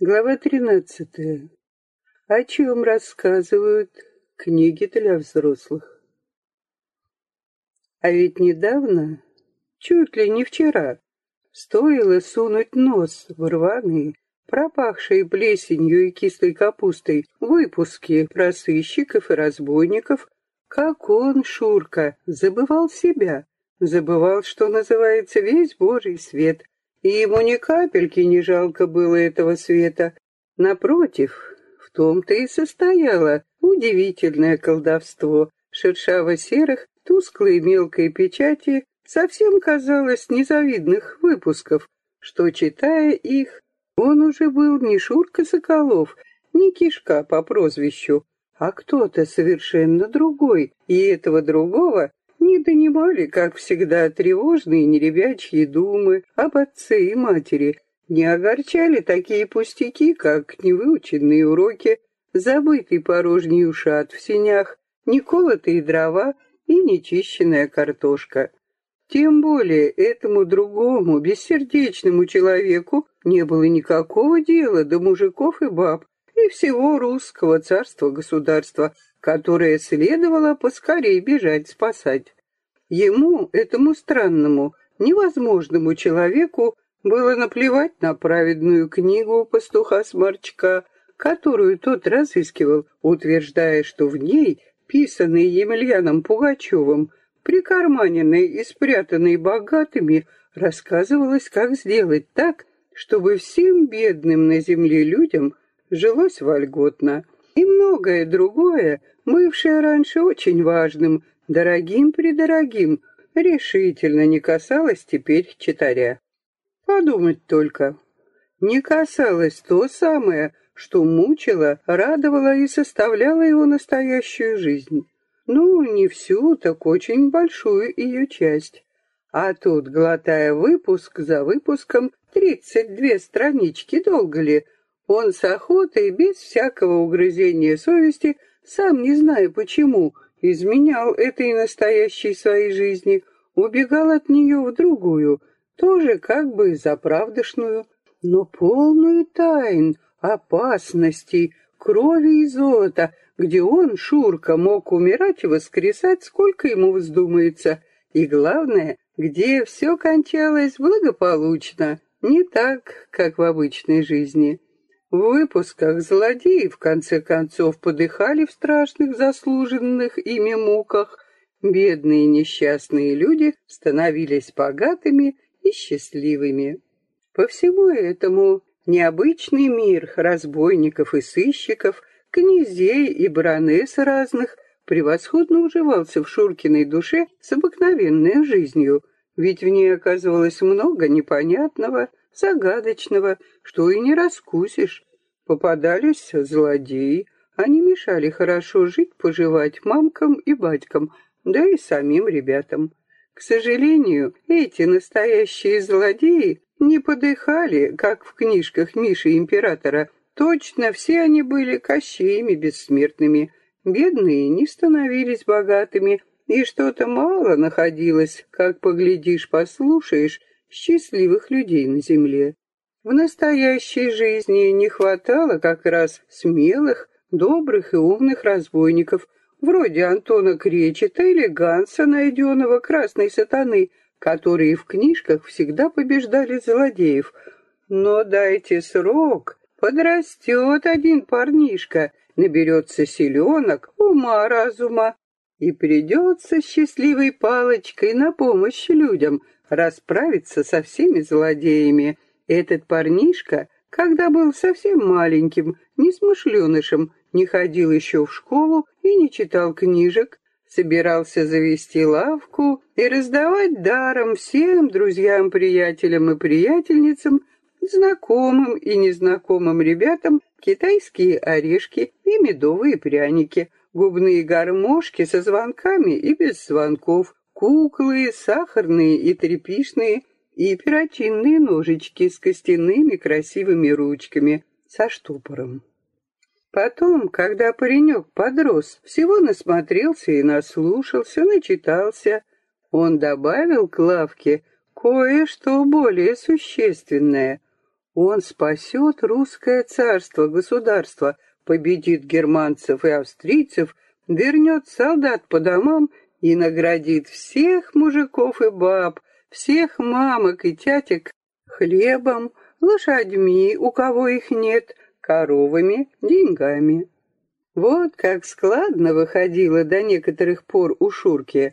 Глава тринадцатая. О чем рассказывают книги для взрослых. А ведь недавно, чуть ли не вчера, стоило сунуть нос в рваные, пропахшие плесенью и кислой капустой выпуски про сыщиков и разбойников, как он, Шурка, забывал себя, забывал, что называется весь Божий свет, и ему ни капельки не жалко было этого света. Напротив, в том-то и состояло удивительное колдовство шершаво-серых, тусклой мелкой печати, совсем казалось незавидных выпусков, что, читая их, он уже был не Шурка Соколов, не Кишка по прозвищу, а кто-то совершенно другой, и этого другого не донимали, как всегда, тревожные неребячьи думы об отце и матери, не огорчали такие пустяки, как невыученные уроки, забытый порожний ушат в синях, неколотые дрова и нечищенная картошка. Тем более этому другому, бессердечному человеку не было никакого дела до мужиков и баб и всего русского царства-государства, которое следовало поскорей бежать спасать. Ему, этому странному, невозможному человеку, было наплевать на праведную книгу пастуха-сморчка, которую тот разыскивал, утверждая, что в ней, писанной Емельяном Пугачевым, прикарманенной и спрятанной богатыми, рассказывалось, как сделать так, чтобы всем бедным на земле людям жилось вольготно. И многое другое, бывшее раньше очень важным, дорогим-предорогим, решительно не касалось теперь читаря. Подумать только. Не касалось то самое, что мучило, радовало и составляло его настоящую жизнь. Ну, не всю, так очень большую ее часть. А тут, глотая выпуск за выпуском, тридцать две странички, долго ли, он с охотой, без всякого угрызения совести, сам не зная почему, изменял этой настоящей своей жизни, убегал от нее в другую, тоже как бы заправдошную, но полную тайн, опасностей, крови и золота, где он, Шурка, мог умирать и воскресать, сколько ему вздумается, и, главное, где все кончалось благополучно, не так, как в обычной жизни. В выпусках злодеи в конце концов подыхали в страшных заслуженных ими муках, бедные несчастные люди становились богатыми и счастливыми. По всему этому необычный мир разбойников и сыщиков, князей и баронесс разных превосходно уживался в Шуркиной душе с обыкновенной жизнью, ведь в ней оказывалось много непонятного, загадочного, что и не раскусишь. Попадались злодеи, они мешали хорошо жить-поживать мамкам и батькам, да и самим ребятам. К сожалению, эти настоящие злодеи не подыхали, как в книжках Миши Императора. Точно все они были кощеями бессмертными. Бедные не становились богатыми, и что-то мало находилось, как поглядишь, послушаешь, счастливых людей на земле. В настоящей жизни не хватало как раз смелых, добрых и умных разбойников, вроде Антона Кречета или Ганса, найденного красной сатаны, которые в книжках всегда побеждали злодеев. Но дайте срок, подрастет один парнишка, наберется селенок, ума разума, и придется счастливой палочкой на помощь людям расправиться со всеми злодеями. Этот парнишка, когда был совсем маленьким, несмышленышем, не ходил еще в школу и не читал книжек, собирался завести лавку и раздавать даром всем друзьям, приятелям и приятельницам, знакомым и незнакомым ребятам китайские орешки и медовые пряники, губные гармошки со звонками и без звонков, куклы, сахарные и тряпишные, и перочинные ножички с костяными красивыми ручками со штопором. Потом, когда паренек подрос, всего насмотрелся и наслушался, начитался, он добавил к лавке кое-что более существенное. Он спасет русское царство, государство, победит германцев и австрийцев, вернет солдат по домам и наградит всех мужиков и баб, всех мамок и тятек хлебом, лошадьми, у кого их нет, коровами, деньгами. Вот как складно выходило до некоторых пор у Шурки.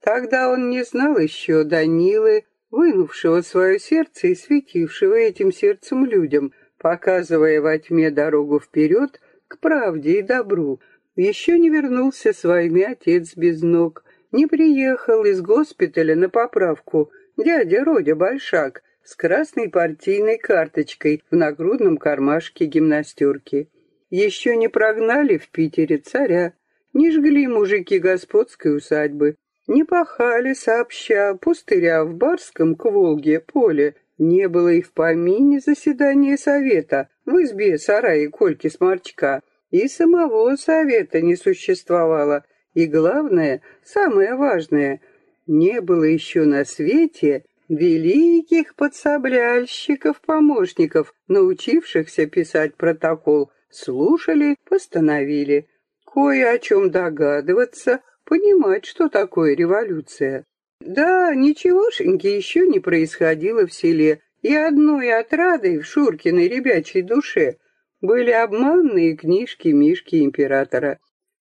Тогда он не знал еще Данилы, вынувшего свое сердце и светившего этим сердцем людям, показывая во тьме дорогу вперед к правде и добру. Еще не вернулся с войны отец без ног, не приехал из госпиталя на поправку. Дядя Родя Большак с красной партийной карточкой в нагрудном кармашке гимнастерки. Еще не прогнали в Питере царя, не жгли мужики господской усадьбы, не пахали сообща пустыря в Барском к Волге поле, не было и в помине заседания совета в избе сарае Кольки Сморчка, и самого совета не существовало, и главное, самое важное, не было еще на свете великих подсобляльщиков-помощников, научившихся писать протокол, слушали, постановили. Кое о чем догадываться, понимать, что такое революция. Да, ничегошеньки еще не происходило в селе, и одной отрадой в Шуркиной ребячей душе были обманные книжки Мишки Императора.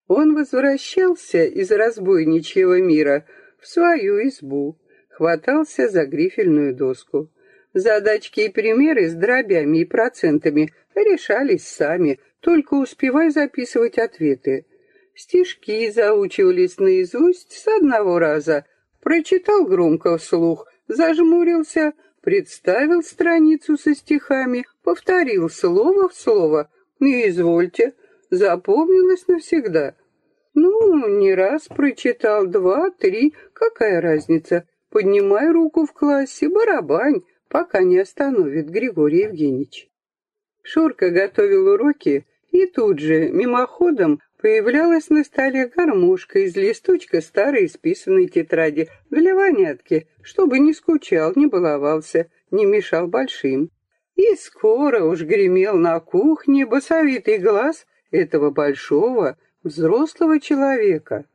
Он возвращался из разбойничьего мира в свою избу, хватался за грифельную доску. Задачки и примеры с дробями и процентами решались сами, только успевай записывать ответы. Стишки заучивались наизусть с одного раза. Прочитал громко вслух, зажмурился, представил страницу со стихами, повторил слово в слово. Не извольте, запомнилось навсегда. Ну, не раз прочитал, два, три, какая разница. Поднимай руку в классе, барабань, пока не остановит Григорий Евгеньевич. Шурка готовил уроки, и тут же, мимоходом, Появлялась на столе гармошка из листочка старой исписанной тетради для вонятки, чтобы не скучал, не баловался, не мешал большим. И скоро уж гремел на кухне басовитый глаз этого большого, взрослого человека.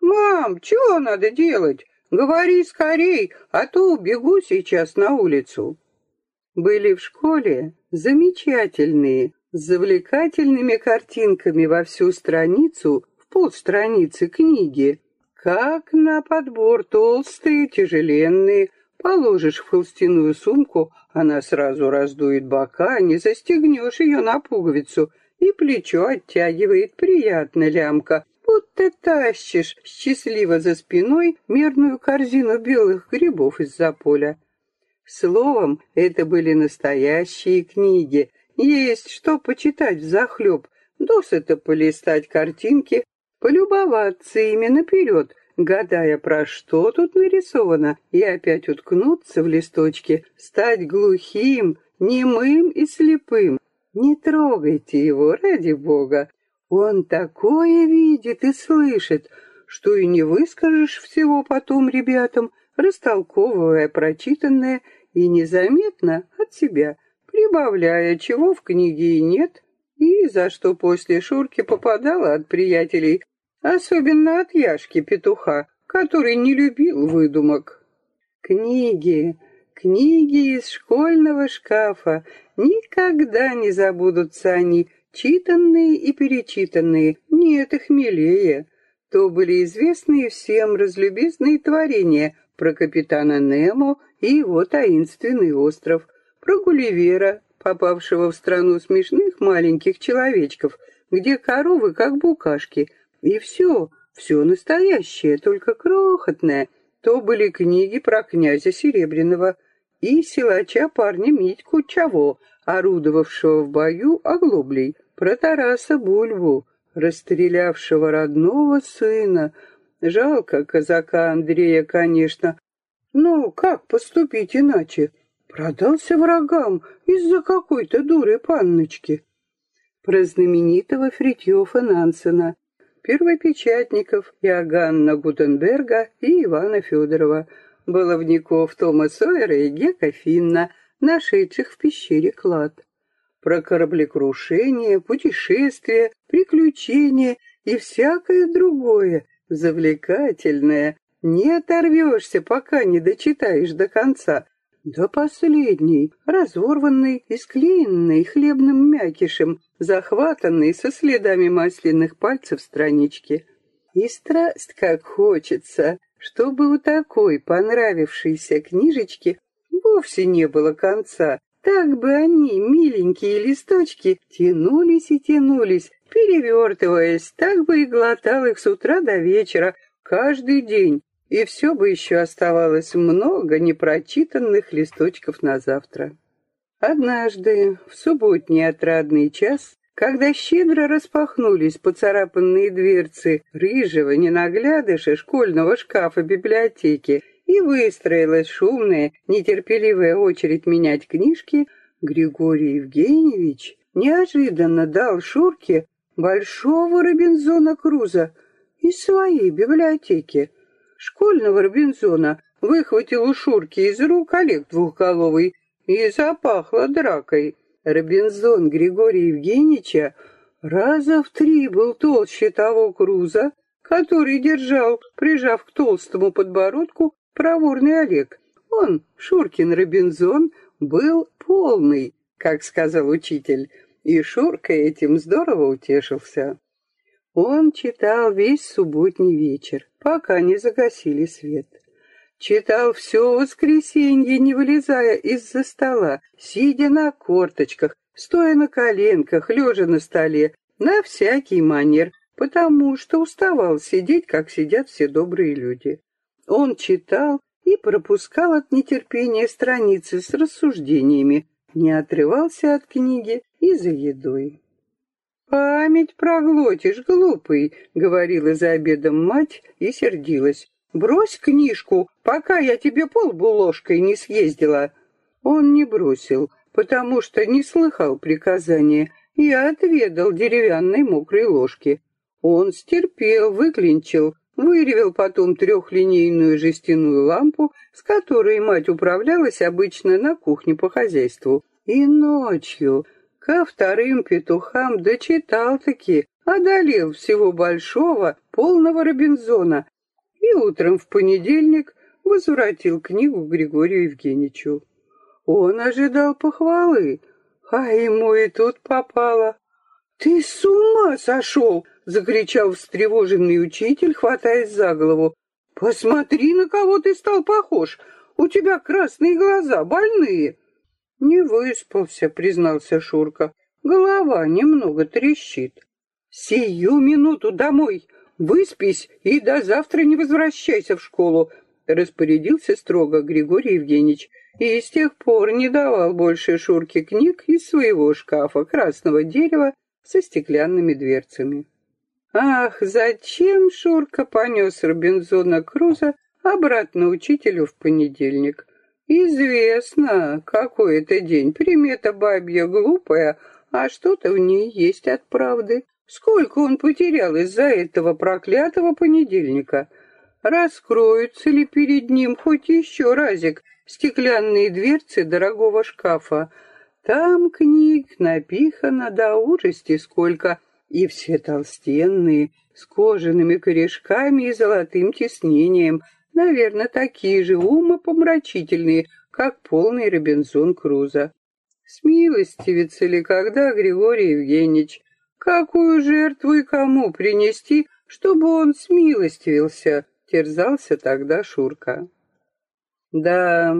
«Мам, чего надо делать? Говори скорей, а то убегу сейчас на улицу». Были в школе замечательные, с завлекательными картинками во всю страницу, в полстраницы книги. Как на подбор толстые, тяжеленные, положишь в холстяную сумку, она сразу раздует бока, не застегнешь ее на пуговицу, и плечо оттягивает приятно лямка, будто тащишь счастливо за спиной мерную корзину белых грибов из-за поля. Словом, это были настоящие книги — есть что почитать взахлеб, досыта полистать картинки, полюбоваться ими наперед, гадая, про что тут нарисовано, и опять уткнуться в листочки, стать глухим, немым и слепым. Не трогайте его, ради бога. Он такое видит и слышит, что и не выскажешь всего потом ребятам, растолковывая прочитанное и незаметно от себя прибавляя, чего в книге и нет, и за что после Шурки попадала от приятелей, особенно от Яшки-петуха, который не любил выдумок. Книги, книги из школьного шкафа, никогда не забудутся они, читанные и перечитанные, нет их милее. То были известные всем разлюбезные творения про капитана Немо и его таинственный остров, про Гулливера, попавшего в страну смешных маленьких человечков, где коровы как букашки, и все, все настоящее, только крохотное. То были книги про князя Серебряного и силача парня Митьку Чаво, орудовавшего в бою оглоблей, про Тараса Бульву, расстрелявшего родного сына. Жалко казака Андрея, конечно. Но как поступить иначе? Продался врагам из-за какой-то дуры панночки. Про знаменитого Фритьёфа Нансена, первопечатников Иоганна Гутенберга и Ивана Федорова, баловников Тома Сойера и Гека Финна, нашедших в пещере клад. Про кораблекрушение, путешествия, приключения и всякое другое, завлекательное. Не оторвешься, пока не дочитаешь до конца. До последней, разорванной и склеенной хлебным мякишем, захватанной со следами масляных пальцев странички. И страсть как хочется, чтобы у такой понравившейся книжечки вовсе не было конца. Так бы они, миленькие листочки, тянулись и тянулись, перевертываясь, так бы и глотал их с утра до вечера, каждый день, и все бы еще оставалось много непрочитанных листочков на завтра. Однажды, в субботний отрадный час, когда щедро распахнулись поцарапанные дверцы рыжего ненаглядыша школьного шкафа библиотеки и выстроилась шумная, нетерпеливая очередь менять книжки, Григорий Евгеньевич неожиданно дал Шурке большого Робинзона Круза из своей библиотеки. Школьного Робинзона выхватил у Шурки из рук Олег Двухголовый и запахло дракой. Робинзон Григория Евгеньевича раза в три был толще того Круза, который держал, прижав к толстому подбородку, проворный Олег. Он, Шуркин Робинзон, был полный, как сказал учитель, и Шурка этим здорово утешился. Он читал весь субботний вечер, пока не загасили свет. Читал все воскресенье, не вылезая из-за стола, сидя на корточках, стоя на коленках, лежа на столе, на всякий манер, потому что уставал сидеть, как сидят все добрые люди. Он читал и пропускал от нетерпения страницы с рассуждениями, не отрывался от книги и за едой. «Память проглотишь, глупый», — говорила за обедом мать и сердилась. Брось книжку, пока я тебе полбу ложкой не съездила. Он не бросил, потому что не слыхал приказания и отведал деревянной мокрой ложки. Он стерпел, выклинчил, выревел потом трехлинейную жестяную лампу, с которой мать управлялась обычно на кухне по хозяйству. И ночью ко вторым петухам дочитал-таки, одолел всего большого, полного Робинзона, и утром в понедельник возвратил книгу Григорию Евгеньевичу. Он ожидал похвалы, а ему и тут попало. «Ты с ума сошел!» — закричал встревоженный учитель, хватаясь за голову. «Посмотри, на кого ты стал похож! У тебя красные глаза, больные!» «Не выспался», — признался Шурка. «Голова немного трещит». «Сию минуту домой!» Выспись и до завтра не возвращайся в школу, распорядился строго Григорий Евгеньевич и с тех пор не давал больше Шурке книг из своего шкафа красного дерева со стеклянными дверцами. Ах, зачем Шурка понес Робинзона Круза обратно учителю в понедельник? Известно, какой это день, примета бабья глупая, а что-то в ней есть от правды. Сколько он потерял из-за этого проклятого понедельника? Раскроются ли перед ним хоть еще разик стеклянные дверцы дорогого шкафа? Там книг напихано до ужасти сколько, и все толстенные, с кожаными корешками и золотым тиснением, наверное, такие же умопомрачительные, как полный Робинзон Круза. Смилостивится ли когда Григорий Евгеньевич? Какую жертву и кому принести, чтобы он смилостивился, терзался тогда Шурка. Да,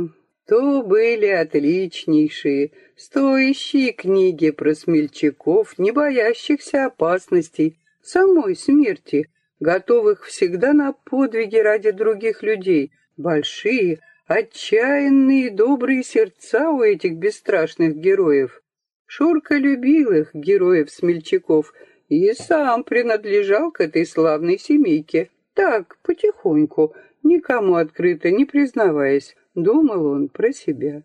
то были отличнейшие, стоящие книги про смельчаков, не боящихся опасностей, самой смерти, готовых всегда на подвиги ради других людей, большие, отчаянные добрые сердца у этих бесстрашных героев. Шурка любил их, героев-смельчаков, и сам принадлежал к этой славной семейке. Так, потихоньку, никому открыто не признаваясь, думал он про себя.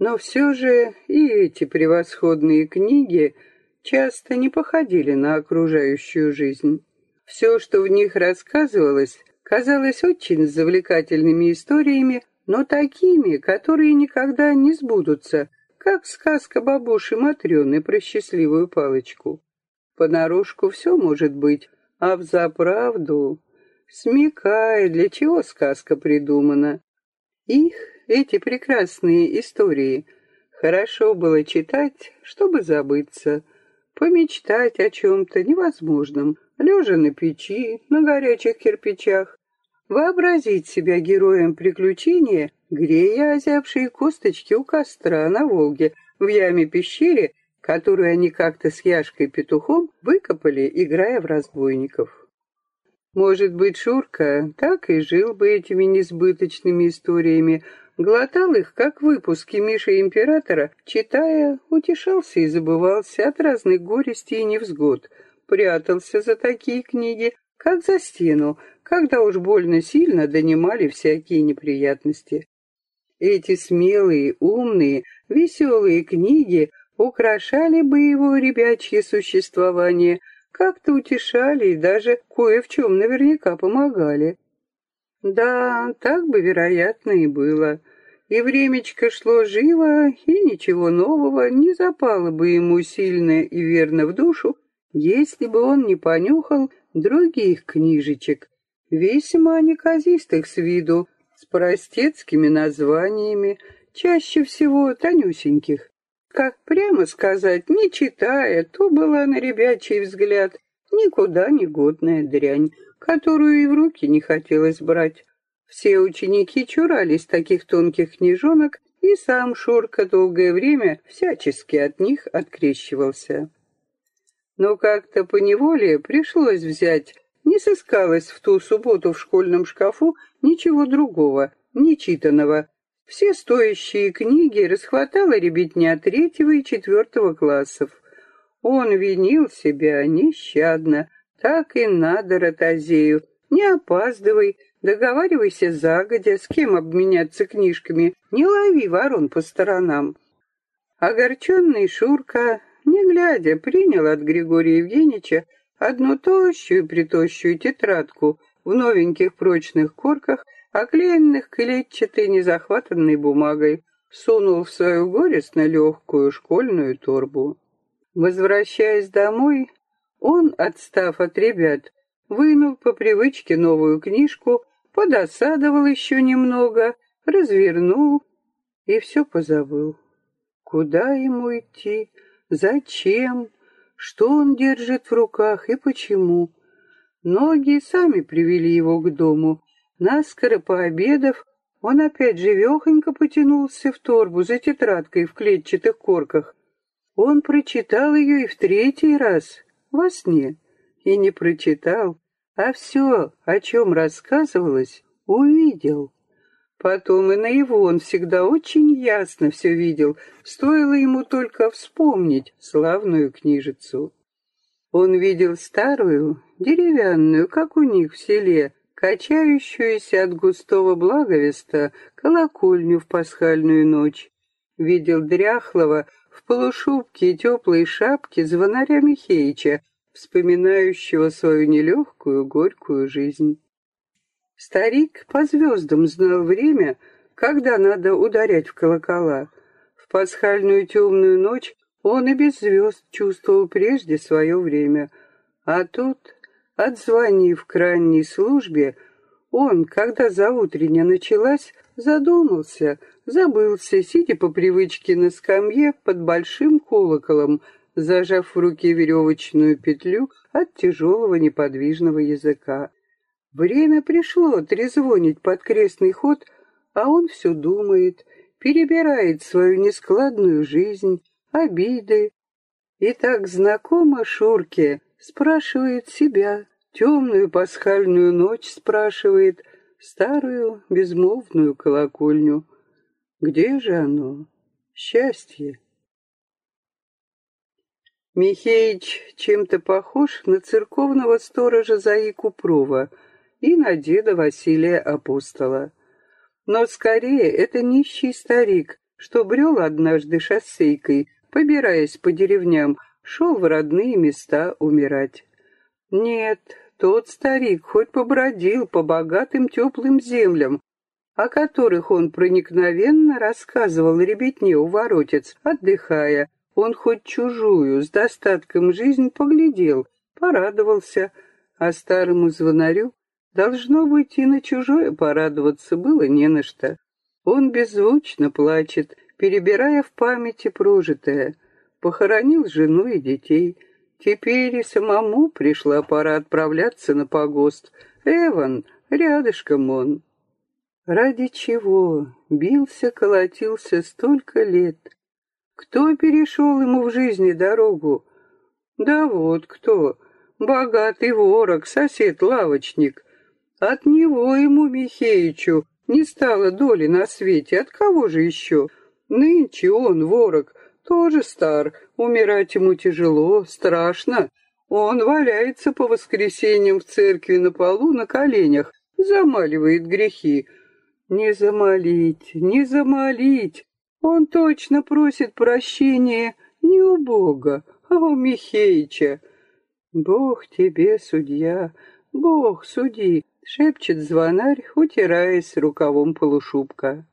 Но все же и эти превосходные книги часто не походили на окружающую жизнь. Все, что в них рассказывалось, казалось очень завлекательными историями, но такими, которые никогда не сбудутся, как сказка бабуши Матрёны про счастливую палочку. Понарошку все может быть, а взаправду, смекая, для чего сказка придумана. Их, эти прекрасные истории, хорошо было читать, чтобы забыться, помечтать о чем-то невозможном, лежа на печи, на горячих кирпичах, вообразить себя героем приключения, грея озябшие косточки у костра на Волге, в яме-пещере которую они как-то с Яшкой-петухом выкопали, играя в разбойников. Может быть, Шурка так и жил бы этими несбыточными историями, глотал их, как выпуски Миши Императора, читая, утешался и забывался от разных горестей и невзгод, прятался за такие книги, как за стену, когда уж больно сильно донимали всякие неприятности. Эти смелые, умные, веселые книги украшали бы его ребячье существование, как-то утешали и даже кое в чем наверняка помогали. Да, так бы, вероятно, и было. И времечко шло живо, и ничего нового не запало бы ему сильно и верно в душу, если бы он не понюхал других книжечек, весьма неказистых с виду, с простецкими названиями, чаще всего тонюсеньких. Как прямо сказать, не читая, то была на ребячий взгляд никуда не годная дрянь, которую и в руки не хотелось брать. Все ученики чурались таких тонких книжонок, и сам Шурка долгое время всячески от них открещивался. Но как-то поневоле пришлось взять, не сыскалось в ту субботу в школьном шкафу ничего другого, нечитанного, все стоящие книги расхватала ребятня третьего и четвертого классов. Он винил себя нещадно. Так и надо, Ротозею. Не опаздывай, договаривайся загодя, с кем обменяться книжками, не лови ворон по сторонам. Огорченный Шурка, не глядя, принял от Григория Евгеньевича одну тощую притощую тетрадку в новеньких прочных корках оклеенных клетчатой незахватанной бумагой, сунул в свою горестно легкую школьную торбу. Возвращаясь домой, он, отстав от ребят, вынул по привычке новую книжку, подосадовал еще немного, развернул и все позабыл. Куда ему идти? Зачем? Что он держит в руках и почему? Ноги сами привели его к дому, Наскоро пообедав, он опять живехонько потянулся в торбу за тетрадкой в клетчатых корках. Он прочитал ее и в третий раз, во сне, и не прочитал, а все, о чем рассказывалось, увидел. Потом и наяву он всегда очень ясно все видел, стоило ему только вспомнить славную книжицу. Он видел старую, деревянную, как у них в селе, качающуюся от густого благовеста колокольню в пасхальную ночь. Видел дряхлого в полушубке и теплой шапке звонаря Михеича, вспоминающего свою нелегкую, горькую жизнь. Старик по звездам знал время, когда надо ударять в колокола. В пасхальную темную ночь он и без звезд чувствовал прежде свое время, а тут Отзвонив к ранней службе, он, когда заутренняя началась, задумался, забылся, сидя по привычке на скамье под большим колоколом, зажав в руке веревочную петлю от тяжелого неподвижного языка. Время пришло трезвонить под крестный ход, а он все думает, перебирает свою нескладную жизнь, обиды. И так знакомо Шурке, спрашивает себя, Темную пасхальную ночь спрашивает старую безмолвную колокольню. Где же оно, счастье? Михеич чем-то похож на церковного сторожа Заи Купрова и на деда Василия Апостола. Но скорее это нищий старик, что брел однажды шоссейкой, побираясь по деревням, шел в родные места умирать. Нет, тот старик хоть побродил по богатым теплым землям, о которых он проникновенно рассказывал ребятне у воротец, отдыхая. Он хоть чужую, с достатком жизнь поглядел, порадовался, а старому звонарю, должно быть, и на чужое порадоваться было не на что. Он беззвучно плачет, перебирая в памяти прожитое. Похоронил жену и детей. Теперь и самому пришла пора отправляться на погост. Эван, рядышком он. Ради чего бился, колотился столько лет? Кто перешел ему в жизни дорогу? Да вот кто. Богатый ворог, сосед-лавочник. От него ему, Михеичу, не стало доли на свете. От кого же еще? Нынче он, ворог, тоже стар. Умирать ему тяжело, страшно. Он валяется по воскресеньям в церкви на полу на коленях, замаливает грехи. Не замолить, не замолить. Он точно просит прощения не у Бога, а у Михеича. Бог тебе, судья, Бог, суди, шепчет звонарь, утираясь рукавом полушубка.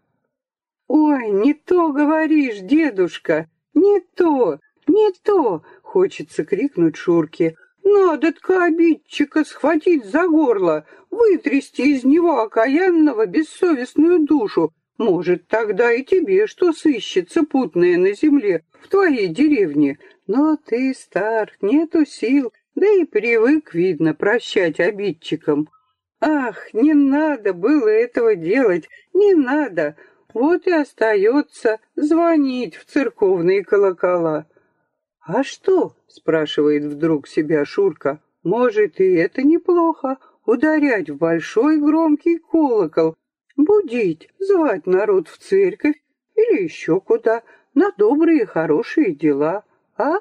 «Ой, не то говоришь, дедушка, не то, не то!» — хочется крикнуть Шурке. «Надо-ка обидчика схватить за горло, вытрясти из него окаянного бессовестную душу. Может, тогда и тебе что сыщется путное на земле в твоей деревне. Но ты стар, нету сил, да и привык, видно, прощать обидчикам. Ах, не надо было этого делать, не надо. Вот и остается звонить в церковные колокола. «А что?» — спрашивает вдруг себя Шурка. «Может, и это неплохо, ударять в большой громкий колокол, будить, звать народ в церковь или еще куда, на добрые хорошие дела, а?»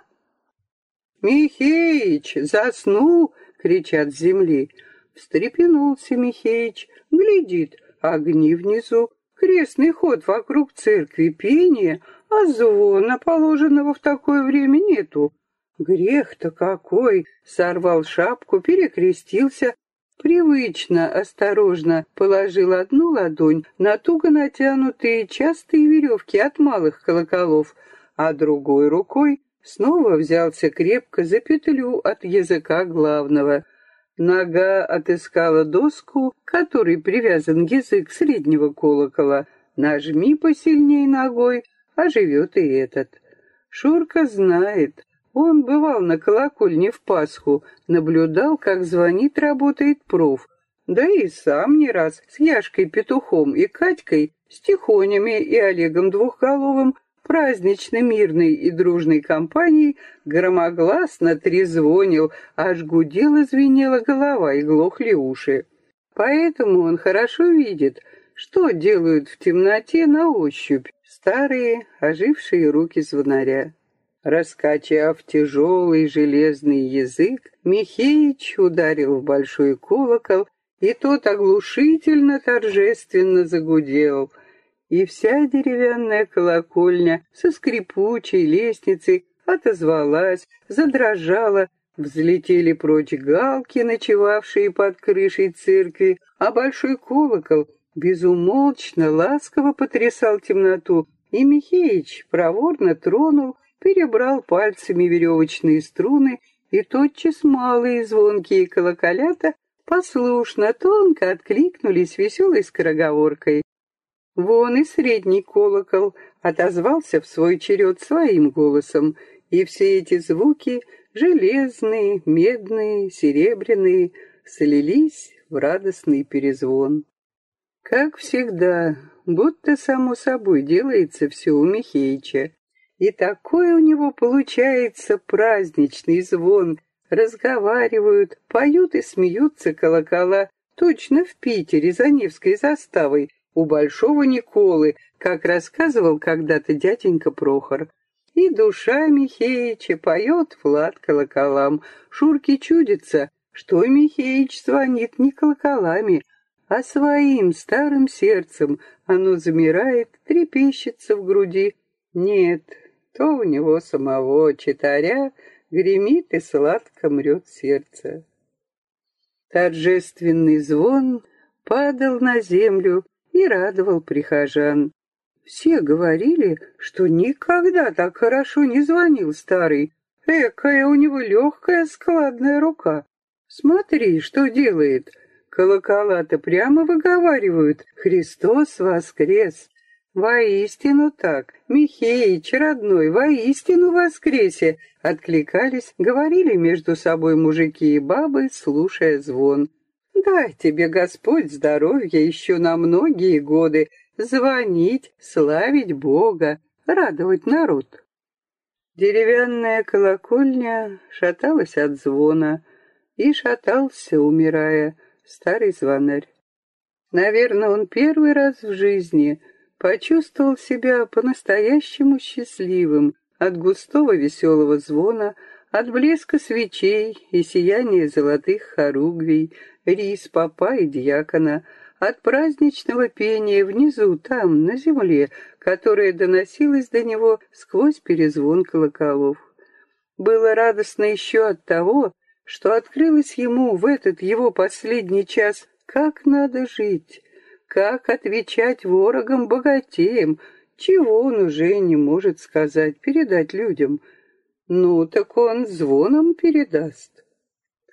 «Михеич, заснул!» — кричат с земли. Встрепенулся Михеич, глядит, огни внизу, Крестный ход вокруг церкви, пение, а звона, положенного в такое время, нету. Грех-то какой! Сорвал шапку, перекрестился, привычно, осторожно положил одну ладонь на туго натянутые частые веревки от малых колоколов, а другой рукой снова взялся крепко за петлю от языка главного — Нога отыскала доску, которой привязан язык среднего колокола. Нажми посильней ногой, а живет и этот. Шурка знает. Он бывал на колокольне в Пасху, наблюдал, как звонит, работает проф. Да и сам не раз с Яшкой Петухом и Катькой, с Тихонями и Олегом Двухголовым празднично мирной и дружной компанией громогласно трезвонил, аж гудела звенела голова и глохли уши. Поэтому он хорошо видит, что делают в темноте на ощупь старые, ожившие руки звонаря. Раскачав тяжелый железный язык, Михеич ударил в большой колокол, и тот оглушительно торжественно загудел — и вся деревянная колокольня со скрипучей лестницей отозвалась, задрожала, взлетели прочь галки, ночевавшие под крышей церкви, а большой колокол безумолчно, ласково потрясал темноту, и Михеич проворно тронул, перебрал пальцами веревочные струны, и тотчас малые звонкие колоколята послушно, тонко откликнулись веселой скороговоркой. Вон и средний колокол отозвался в свой черед своим голосом, и все эти звуки, железные, медные, серебряные, слились в радостный перезвон. Как всегда, будто само собой делается все у Михеича. И такой у него получается праздничный звон. Разговаривают, поют и смеются колокола, точно в Питере за Невской заставой, у Большого Николы, как рассказывал когда-то дяденька Прохор. И душа Михеича поет Влад колоколам. Шурке чудится, что Михеич звонит не колоколами, а своим старым сердцем. Оно замирает, трепещется в груди. Нет, то у него самого читаря гремит и сладко мрет сердце. Торжественный звон падал на землю, и радовал прихожан. Все говорили, что никогда так хорошо не звонил старый. Экая у него легкая складная рука. Смотри, что делает. Колокола-то прямо выговаривают «Христос воскрес!» «Воистину так, Михеич, родной, воистину воскресе!» Откликались, говорили между собой мужики и бабы, слушая звон. «Дай тебе, Господь, здоровья еще на многие годы, звонить, славить Бога, радовать народ». Деревянная колокольня шаталась от звона, и шатался, умирая, старый звонарь. Наверное, он первый раз в жизни почувствовал себя по-настоящему счастливым от густого веселого звона, от блеска свечей и сияния золотых хоругвий, рис попа и дьякона, от праздничного пения внизу, там, на земле, которое доносилось до него сквозь перезвон колоколов. Было радостно еще от того, что открылось ему в этот его последний час, как надо жить, как отвечать ворогам-богатеям, чего он уже не может сказать, передать людям. Ну, так он звоном передаст.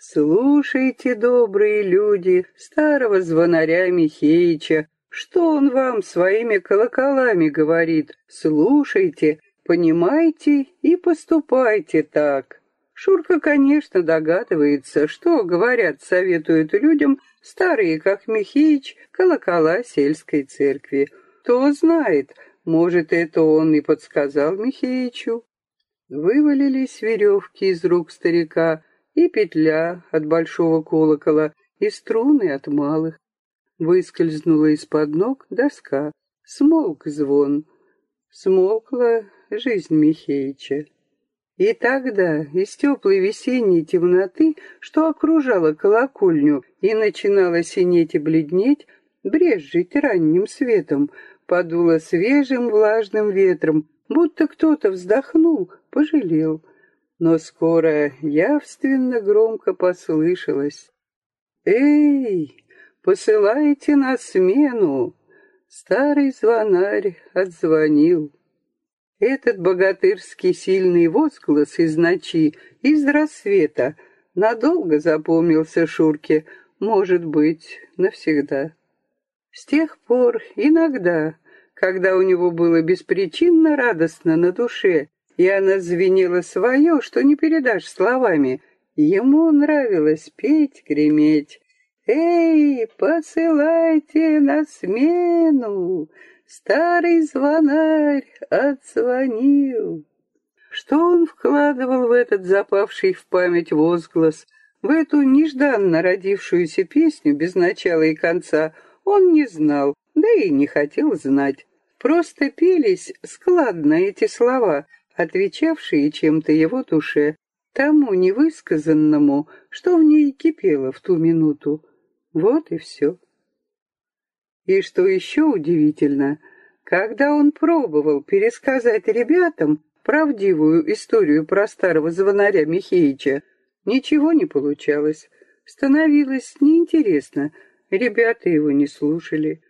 Слушайте, добрые люди, старого звонаря Михеича, что он вам своими колоколами говорит. Слушайте, понимайте и поступайте так. Шурка, конечно, догадывается, что говорят, советуют людям старые, как Михеич, колокола сельской церкви. Кто знает, может, это он и подсказал Михеичу. Вывалились веревки из рук старика, и петля от большого колокола, и струны от малых. Выскользнула из-под ног доска, смолк звон. Смолкла жизнь Михеича. И тогда из теплой весенней темноты, что окружала колокольню и начинала синеть и бледнеть, брезжить ранним светом, подуло свежим влажным ветром, будто кто-то вздохнул, пожалел. Но скоро явственно громко послышалось. «Эй, посылайте на смену!» Старый звонарь отзвонил. Этот богатырский сильный возглас из ночи, из рассвета, надолго запомнился Шурке, может быть, навсегда. С тех пор иногда, когда у него было беспричинно радостно на душе, и она звенела свое, что не передашь словами, ему нравилось петь, греметь. «Эй, посылайте на смену!» Старый звонарь отзвонил. Что он вкладывал в этот запавший в память возглас, в эту нежданно родившуюся песню без начала и конца, он не знал, да и не хотел знать. Просто пелись складно эти слова, отвечавшие чем-то его душе, тому невысказанному, что в ней кипело в ту минуту. Вот и все. И что еще удивительно, когда он пробовал пересказать ребятам правдивую историю про старого звонаря Михеича, ничего не получалось. Становилось неинтересно, ребята его не слушали.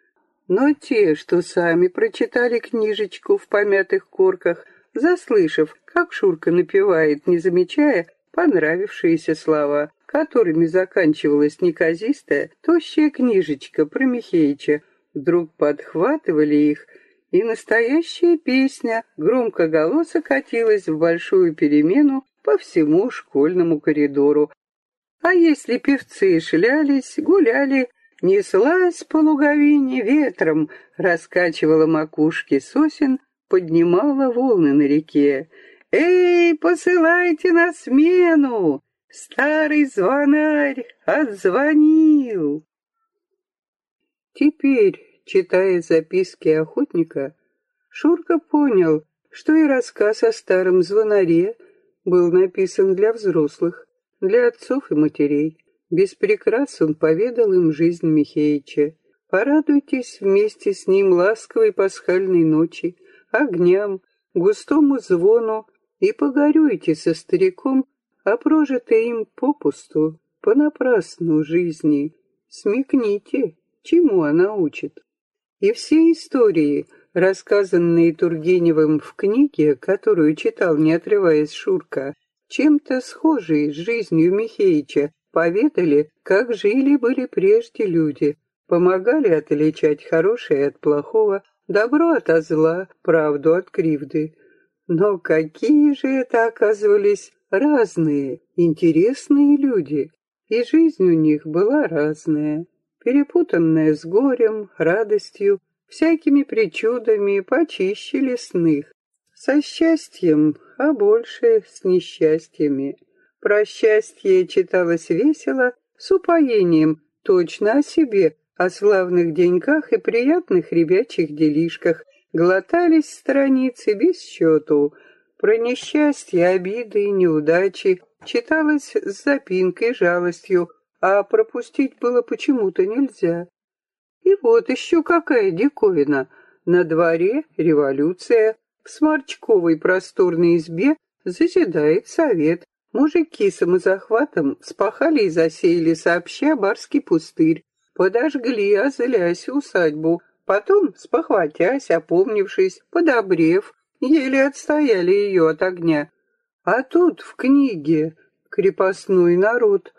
Но те, что сами прочитали книжечку в помятых корках, заслышав, как Шурка напевает, не замечая понравившиеся слова, которыми заканчивалась неказистая, тощая книжечка про Михеича, вдруг подхватывали их, и настоящая песня громко голоса катилась в большую перемену по всему школьному коридору. А если певцы шлялись, гуляли, неслась по луговине ветром, раскачивала макушки сосен, поднимала волны на реке. «Эй, посылайте на смену! Старый звонарь отзвонил. Теперь, читая записки охотника, Шурка понял, что и рассказ о старом звонаре был написан для взрослых, для отцов и матерей. Без прикрас он поведал им жизнь Михеича. Порадуйтесь вместе с ним ласковой пасхальной ночи, огням, густому звону и погорюйте со стариком а прожитой им попусту, понапрасну жизни. Смекните, чему она учит. И все истории, рассказанные Тургеневым в книге, которую читал, не отрываясь Шурка, чем-то схожие с жизнью Михеича, поведали, как жили-были прежде люди, помогали отличать хорошее от плохого, добро от зла, правду от кривды. Но какие же это оказывались разные, интересные люди, и жизнь у них была разная, перепутанная с горем, радостью, всякими причудами почище лесных, со счастьем, а больше с несчастьями. Про счастье читалось весело, с упоением, точно о себе, о славных деньках и приятных ребячих делишках, глотались страницы без счету. Про несчастье, обиды и неудачи читалось с запинкой, жалостью, а пропустить было почему-то нельзя. И вот еще какая диковина. На дворе революция, в Сморчковой просторной избе заседает совет. Мужики самозахватом спахали и засеяли сообща барский пустырь, подожгли, озлясь усадьбу, потом, спохватясь, опомнившись, подобрев, еле отстояли ее от огня. А тут в книге крепостной народ,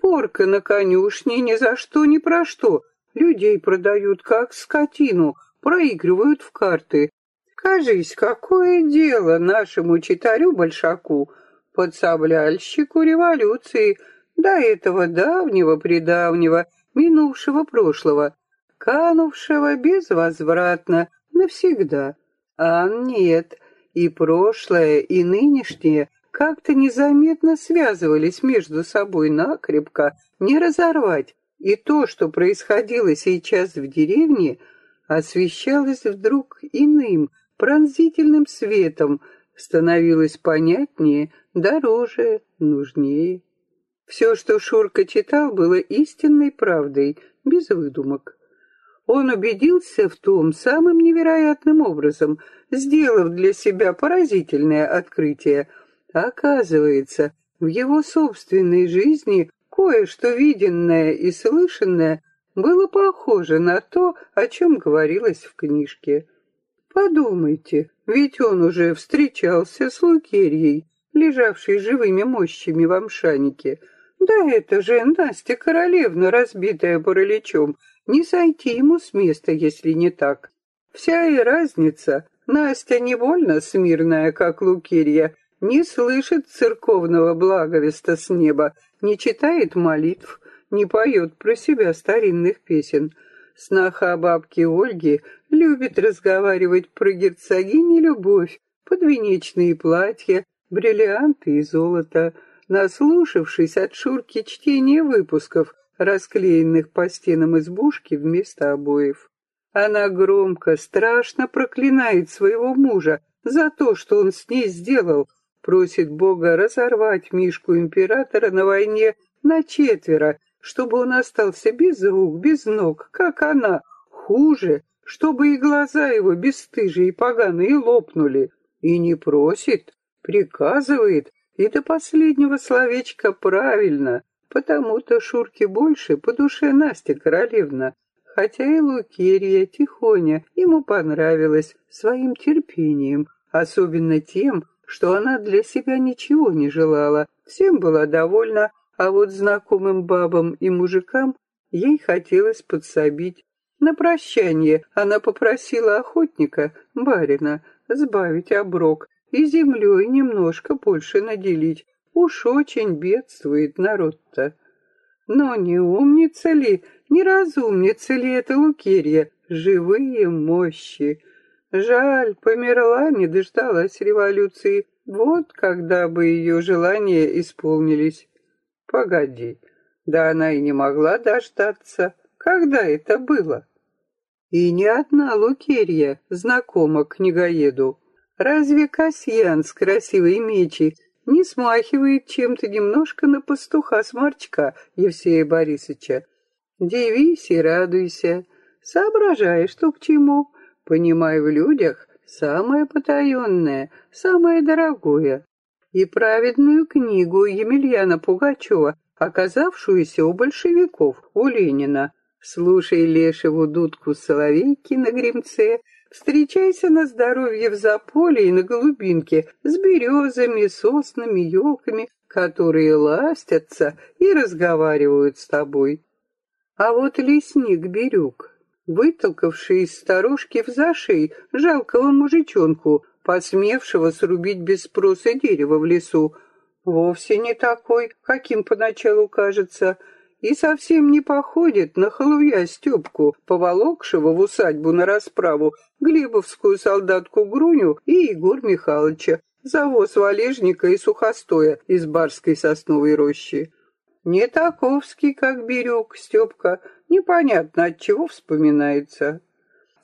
порка на конюшне ни за что ни про что, людей продают как скотину, проигрывают в карты. Кажись, какое дело нашему читарю-большаку, подсобляльщику революции, до этого давнего-предавнего, минувшего прошлого, канувшего безвозвратно, навсегда. А нет, и прошлое, и нынешнее как-то незаметно связывались между собой накрепко, не разорвать, и то, что происходило сейчас в деревне, освещалось вдруг иным, пронзительным светом, становилось понятнее, дороже, нужнее. Все, что Шурка читал, было истинной правдой, без выдумок. Он убедился в том самым невероятным образом, сделав для себя поразительное открытие. Оказывается, в его собственной жизни кое-что виденное и слышанное было похоже на то, о чем говорилось в книжке. Подумайте, ведь он уже встречался с Лукерьей, лежавшей живыми мощами в Амшанике, да это же Настя Королевна, разбитая параличом. Не сойти ему с места, если не так. Вся и разница. Настя невольно смирная, как Лукерья, не слышит церковного благовеста с неба, не читает молитв, не поет про себя старинных песен. Сноха бабки Ольги любит разговаривать про герцогини любовь, подвенечные платья, бриллианты и золото — наслушавшись от Шурки чтения выпусков, расклеенных по стенам избушки вместо обоев. Она громко, страшно проклинает своего мужа за то, что он с ней сделал, просит Бога разорвать Мишку императора на войне на четверо, чтобы он остался без рук, без ног, как она, хуже, чтобы и глаза его бесстыжие и поганые лопнули. И не просит, приказывает, и до последнего словечка правильно, потому-то Шурке больше по душе Настя Королевна, хотя и Лукерия Тихоня ему понравилась своим терпением, особенно тем, что она для себя ничего не желала, всем была довольна, а вот знакомым бабам и мужикам ей хотелось подсобить. На прощание она попросила охотника, барина, сбавить оброк и землей немножко больше наделить. Уж очень бедствует народ-то. Но не умница ли, не разумница ли это Лукерья? Живые мощи. Жаль, померла, не дождалась революции. Вот когда бы ее желания исполнились. Погоди, да она и не могла дождаться. Когда это было? И не одна Лукерья знакома книгоеду. Разве Касьян с красивой мечи не смахивает чем-то немножко на пастуха сморчка Евсея Борисовича? Дивись и радуйся, соображай, что к чему, понимай в людях самое потаенное, самое дорогое. И праведную книгу Емельяна Пугачева, оказавшуюся у большевиков, у Ленина, Слушай Лешеву дудку соловейки на гремце, встречайся на здоровье в заполе и на голубинке с березами, соснами, елками, которые ластятся и разговаривают с тобой. А вот лесник-бирюк, вытолкавший из старушки в зашей жалкого мужичонку, посмевшего срубить без спроса дерево в лесу, вовсе не такой, каким поначалу кажется, и совсем не походит на халуя Степку, поволокшего в усадьбу на расправу Глебовскую солдатку Груню и Егор Михайловича, завоз валежника и сухостоя из барской сосновой рощи. Не таковский, как Бирюк, Степка, непонятно от чего вспоминается.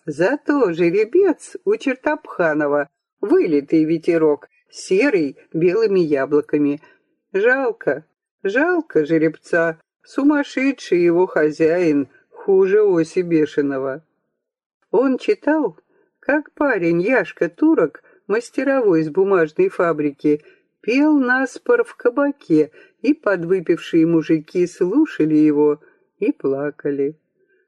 Зато жеребец у Чертопханова вылитый ветерок, серый, белыми яблоками. Жалко, жалко жеребца, сумасшедший его хозяин, хуже оси бешеного. Он читал, как парень Яшка Турок, мастеровой из бумажной фабрики, пел наспор в кабаке, и подвыпившие мужики слушали его и плакали.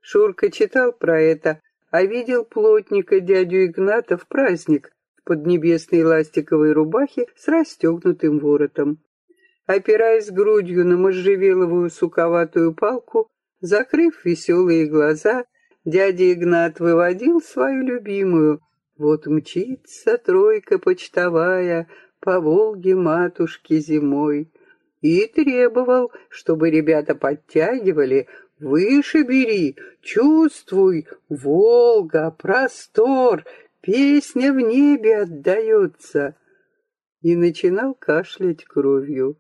Шурка читал про это, а видел плотника дядю Игната в праздник, поднебесной ластиковой рубахе с расстегнутым воротом. Опираясь грудью на можжевеловую суковатую палку, закрыв веселые глаза, дядя Игнат выводил свою любимую. Вот мчится тройка почтовая по Волге матушки зимой. И требовал, чтобы ребята подтягивали «Выше бери, чувствуй, Волга, простор, Песня в небе отдается. И начинал кашлять кровью.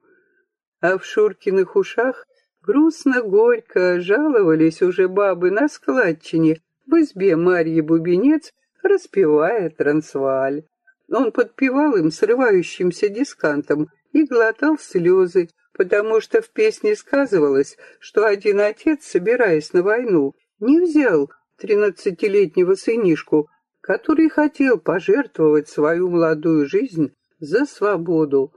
А в Шуркиных ушах грустно-горько жаловались уже бабы на складчине в избе Марьи Бубенец, распевая трансваль. Он подпевал им срывающимся дискантом и глотал слезы, потому что в песне сказывалось, что один отец, собираясь на войну, не взял тринадцатилетнего сынишку, который хотел пожертвовать свою молодую жизнь за свободу.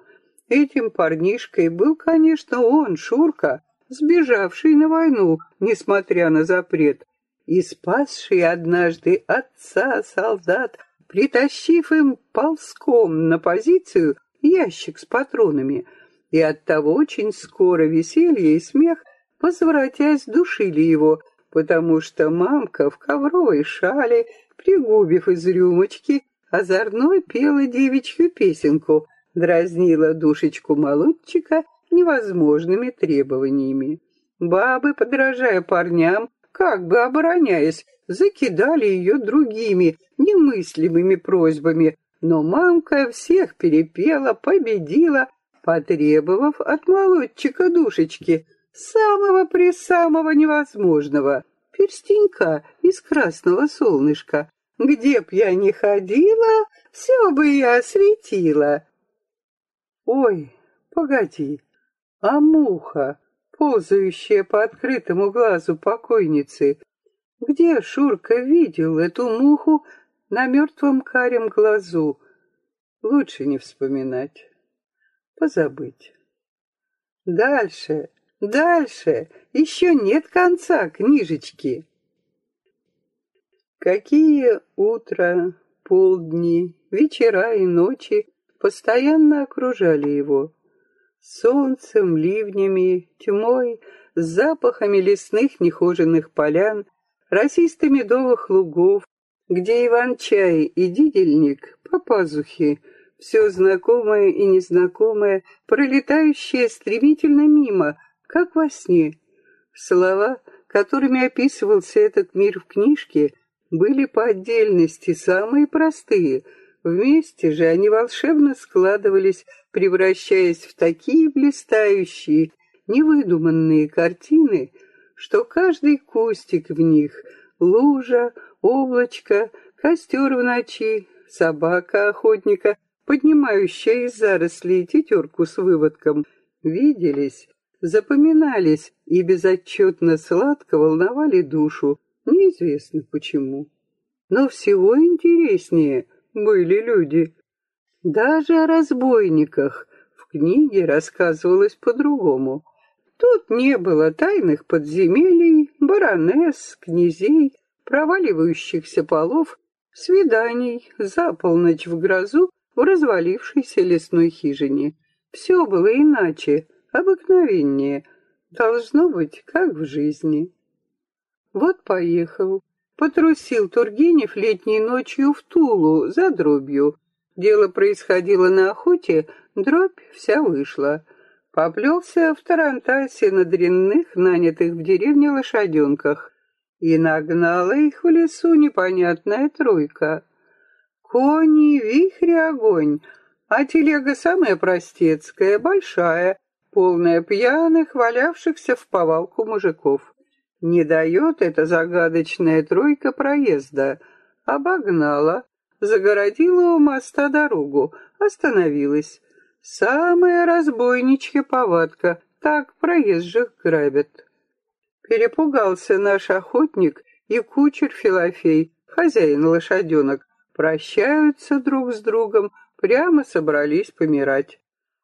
Этим парнишкой был, конечно, он, Шурка, сбежавший на войну, несмотря на запрет, и спасший однажды отца солдат, притащив им ползком на позицию ящик с патронами, и оттого очень скоро веселье и смех, возвратясь, душили его, потому что мамка в ковровой шале пригубив из рюмочки, озорной пела девичью песенку, дразнила душечку молодчика невозможными требованиями. Бабы, подражая парням, как бы обороняясь, закидали ее другими, немыслимыми просьбами, но мамка всех перепела, победила, потребовав от молодчика душечки самого-пресамого невозможного перстенька из красного солнышка. Где б я ни ходила, все бы я осветила. Ой, погоди, а муха, ползающая по открытому глазу покойницы, где Шурка видел эту муху на мертвом карем глазу? Лучше не вспоминать, позабыть. Дальше, Дальше еще нет конца книжечки. Какие утра, полдни, вечера и ночи постоянно окружали его. Солнцем, ливнями, тьмой, запахами лесных нехоженных полян, росистых медовых лугов, где Иван-чай и дидельник по пазухе, все знакомое и незнакомое, пролетающее стремительно мимо — как во сне. Слова, которыми описывался этот мир в книжке, были по отдельности самые простые, вместе же они волшебно складывались, превращаясь в такие блистающие, невыдуманные картины, что каждый кустик в них — лужа, облачко, костер в ночи, собака охотника, поднимающая из зарослей тетерку с выводком — виделись запоминались и безотчетно сладко волновали душу, неизвестно почему. Но всего интереснее были люди. Даже о разбойниках в книге рассказывалось по-другому. Тут не было тайных подземелий, баронесс, князей, проваливающихся полов, свиданий за полночь в грозу в развалившейся лесной хижине. Все было иначе, обыкновеннее, должно быть, как в жизни. Вот поехал. Потрусил Тургенев летней ночью в Тулу за дробью. Дело происходило на охоте, дробь вся вышла. Поплелся в Тарантасе на дрянных, нанятых в деревне лошаденках. И нагнала их в лесу непонятная тройка. Кони, вихри, огонь, а телега самая простецкая, большая, полная пьяных, валявшихся в повалку мужиков. Не дает эта загадочная тройка проезда. Обогнала, загородила у моста дорогу, остановилась. Самая разбойничья повадка, так проезжих грабят. Перепугался наш охотник и кучер Филофей, хозяин лошаденок, прощаются друг с другом, прямо собрались помирать.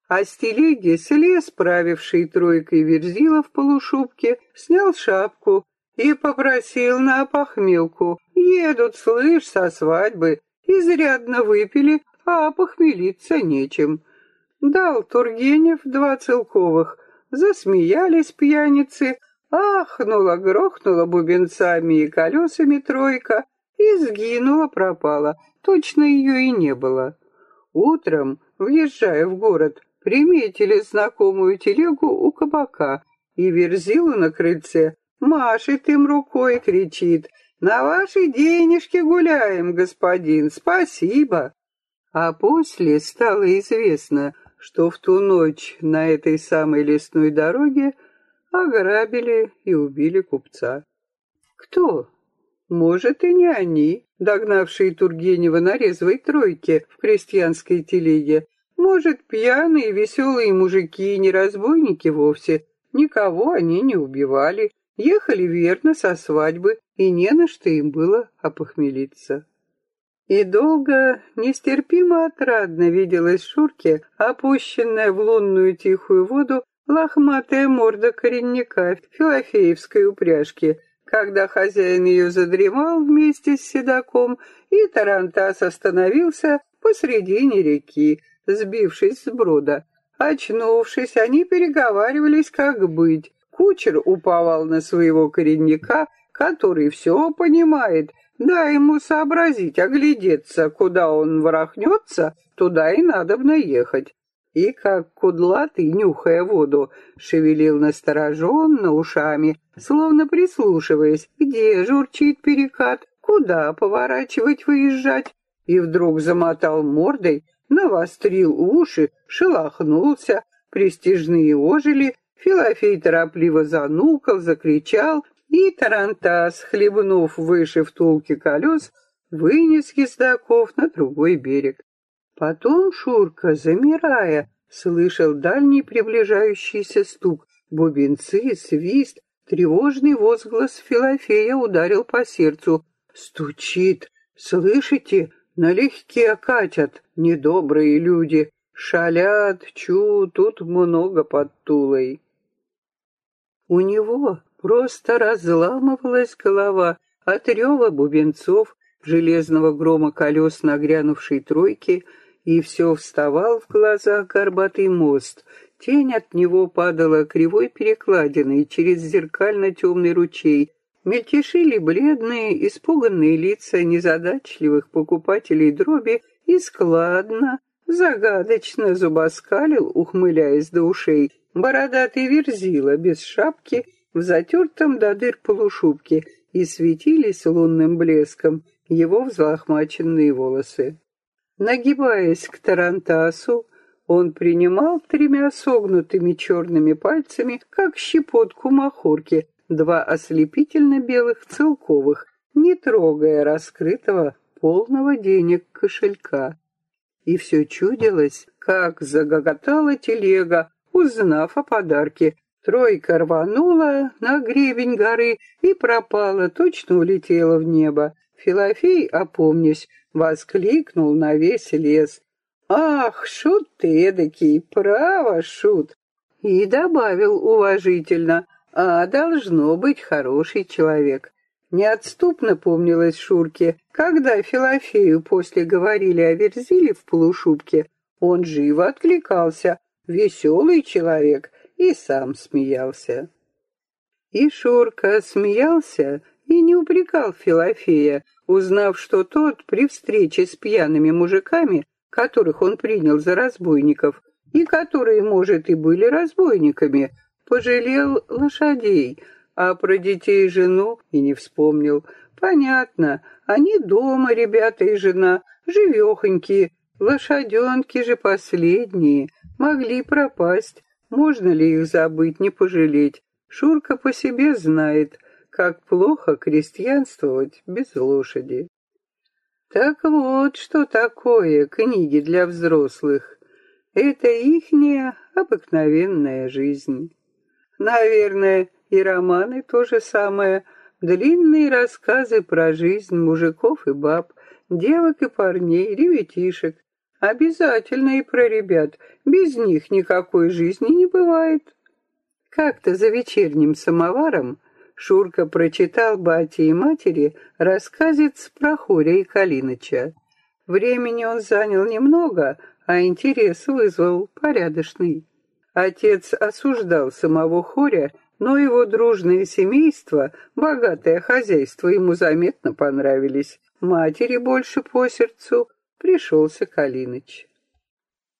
А с телеги слез, правивший тройкой Верзила в полушубке, снял шапку и попросил на похмелку. Едут, слышь, со свадьбы, изрядно выпили, а похмелиться нечем. Дал Тургенев два целковых, засмеялись пьяницы, ахнула, грохнула бубенцами и колесами тройка и сгинула, пропала, точно ее и не было. Утром, въезжая в город, приметили знакомую телегу у кабака, и Верзилу на крыльце машет им рукой и кричит «На ваши денежки гуляем, господин, спасибо!» А после стало известно, что в ту ночь на этой самой лесной дороге ограбили и убили купца. Кто? Может, и не они, догнавшие Тургенева на резвой тройке в крестьянской телеге, может, пьяные веселые мужики, не разбойники вовсе. Никого они не убивали. Ехали верно со свадьбы, и не на что им было опохмелиться. И долго, нестерпимо отрадно виделась Шурке, опущенная в лунную тихую воду, лохматая морда коренника филофеевской упряжке, когда хозяин ее задремал вместе с седаком, и Тарантас остановился посредине реки, сбившись с брода. Очнувшись, они переговаривались, как быть. Кучер уповал на своего коренника, который все понимает. Дай ему сообразить, оглядеться, куда он ворохнется, туда и надо ехать. И как кудлатый, нюхая воду, шевелил настороженно ушами, словно прислушиваясь, где журчит перекат, куда поворачивать, выезжать, и вдруг замотал мордой, навострил уши, шелохнулся, престижные ожили, Филофей торопливо занукал, закричал, и Тарантас, хлебнув выше втулки колес, вынес ездаков на другой берег. Потом Шурка, замирая, слышал дальний приближающийся стук, бубенцы, свист, тревожный возглас Филофея ударил по сердцу. «Стучит! Слышите? Налегке катят недобрые люди, шалят, чу, тут много под Тулой. У него просто разламывалась голова от рева бубенцов, железного грома колес нагрянувшей тройки, и все вставал в глазах горбатый мост. Тень от него падала кривой перекладиной через зеркально-темный ручей, Мельтешили бледные, испуганные лица незадачливых покупателей дроби и складно, загадочно зубоскалил, ухмыляясь до ушей, бородатый верзила без шапки в затертом до дыр полушубке и светились лунным блеском его взлохмаченные волосы. Нагибаясь к Тарантасу, он принимал тремя согнутыми черными пальцами, как щепотку махорки, два ослепительно белых целковых, не трогая раскрытого полного денег кошелька. И все чудилось, как загоготала телега, узнав о подарке. Тройка рванула на гребень горы и пропала, точно улетела в небо. Филофей, опомнясь, воскликнул на весь лес. «Ах, шут ты эдакий, право, шут!» И добавил уважительно, а должно быть хороший человек. Неотступно помнилось Шурке, когда Филофею после говорили о Верзиле в полушубке, он живо откликался, веселый человек, и сам смеялся. И Шурка смеялся и не упрекал Филофея, узнав, что тот при встрече с пьяными мужиками, которых он принял за разбойников, и которые, может, и были разбойниками, пожалел лошадей, а про детей и жену и не вспомнил. Понятно, они дома, ребята и жена, живехонькие, лошаденки же последние, могли пропасть. Можно ли их забыть, не пожалеть? Шурка по себе знает, как плохо крестьянствовать без лошади. Так вот, что такое книги для взрослых. Это ихняя обыкновенная жизнь. Наверное, и романы то же самое. Длинные рассказы про жизнь мужиков и баб, девок и парней, ребятишек. Обязательно и про ребят. Без них никакой жизни не бывает. Как-то за вечерним самоваром Шурка прочитал бате и матери рассказец про Хоря и Калиныча. Времени он занял немного, а интерес вызвал порядочный. Отец осуждал самого Хоря, но его дружное семейство, богатое хозяйство ему заметно понравились. Матери больше по сердцу пришелся Калиныч.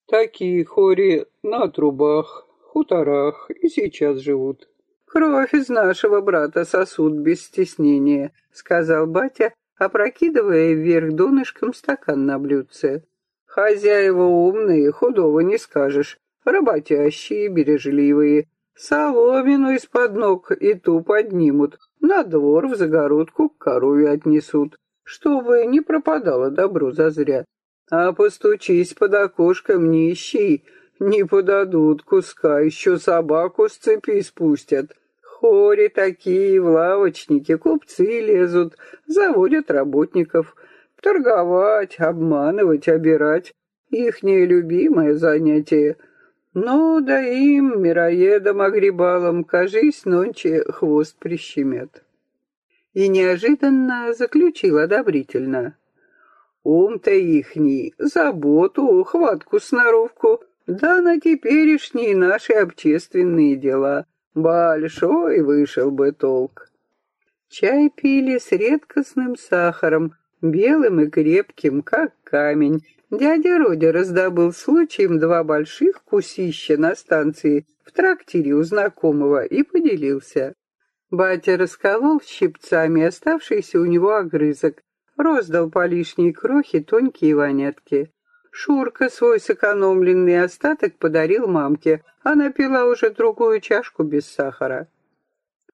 Такие хори на трубах, хуторах и сейчас живут. Кровь из нашего брата сосуд без стеснения, сказал батя, опрокидывая вверх донышком стакан на блюдце. Хозяева умные, худого не скажешь, работящие, бережливые. Соломину из-под ног и ту поднимут, на двор в загородку к корове отнесут, чтобы не пропадало добро зазря. А постучись под окошком нищий, не подадут куска, еще собаку с цепи спустят. Хори такие, в лавочники, купцы лезут, заводят работников. Торговать, обманывать, обирать — ихнее любимое занятие. Ну, да им, мироедам, огребалам, кажись, нонче хвост прищемят. И неожиданно заключил одобрительно. Ум-то ихний, заботу, хватку, сноровку — да на теперешние наши общественные дела большой вышел бы толк. Чай пили с редкостным сахаром, белым и крепким, как камень. Дядя Родя раздобыл случаем два больших кусища на станции в трактире у знакомого и поделился. Батя расколол щипцами оставшийся у него огрызок, роздал по лишней крохе тонкие вонятки. Шурка свой сэкономленный остаток подарил мамке. Она пила уже другую чашку без сахара.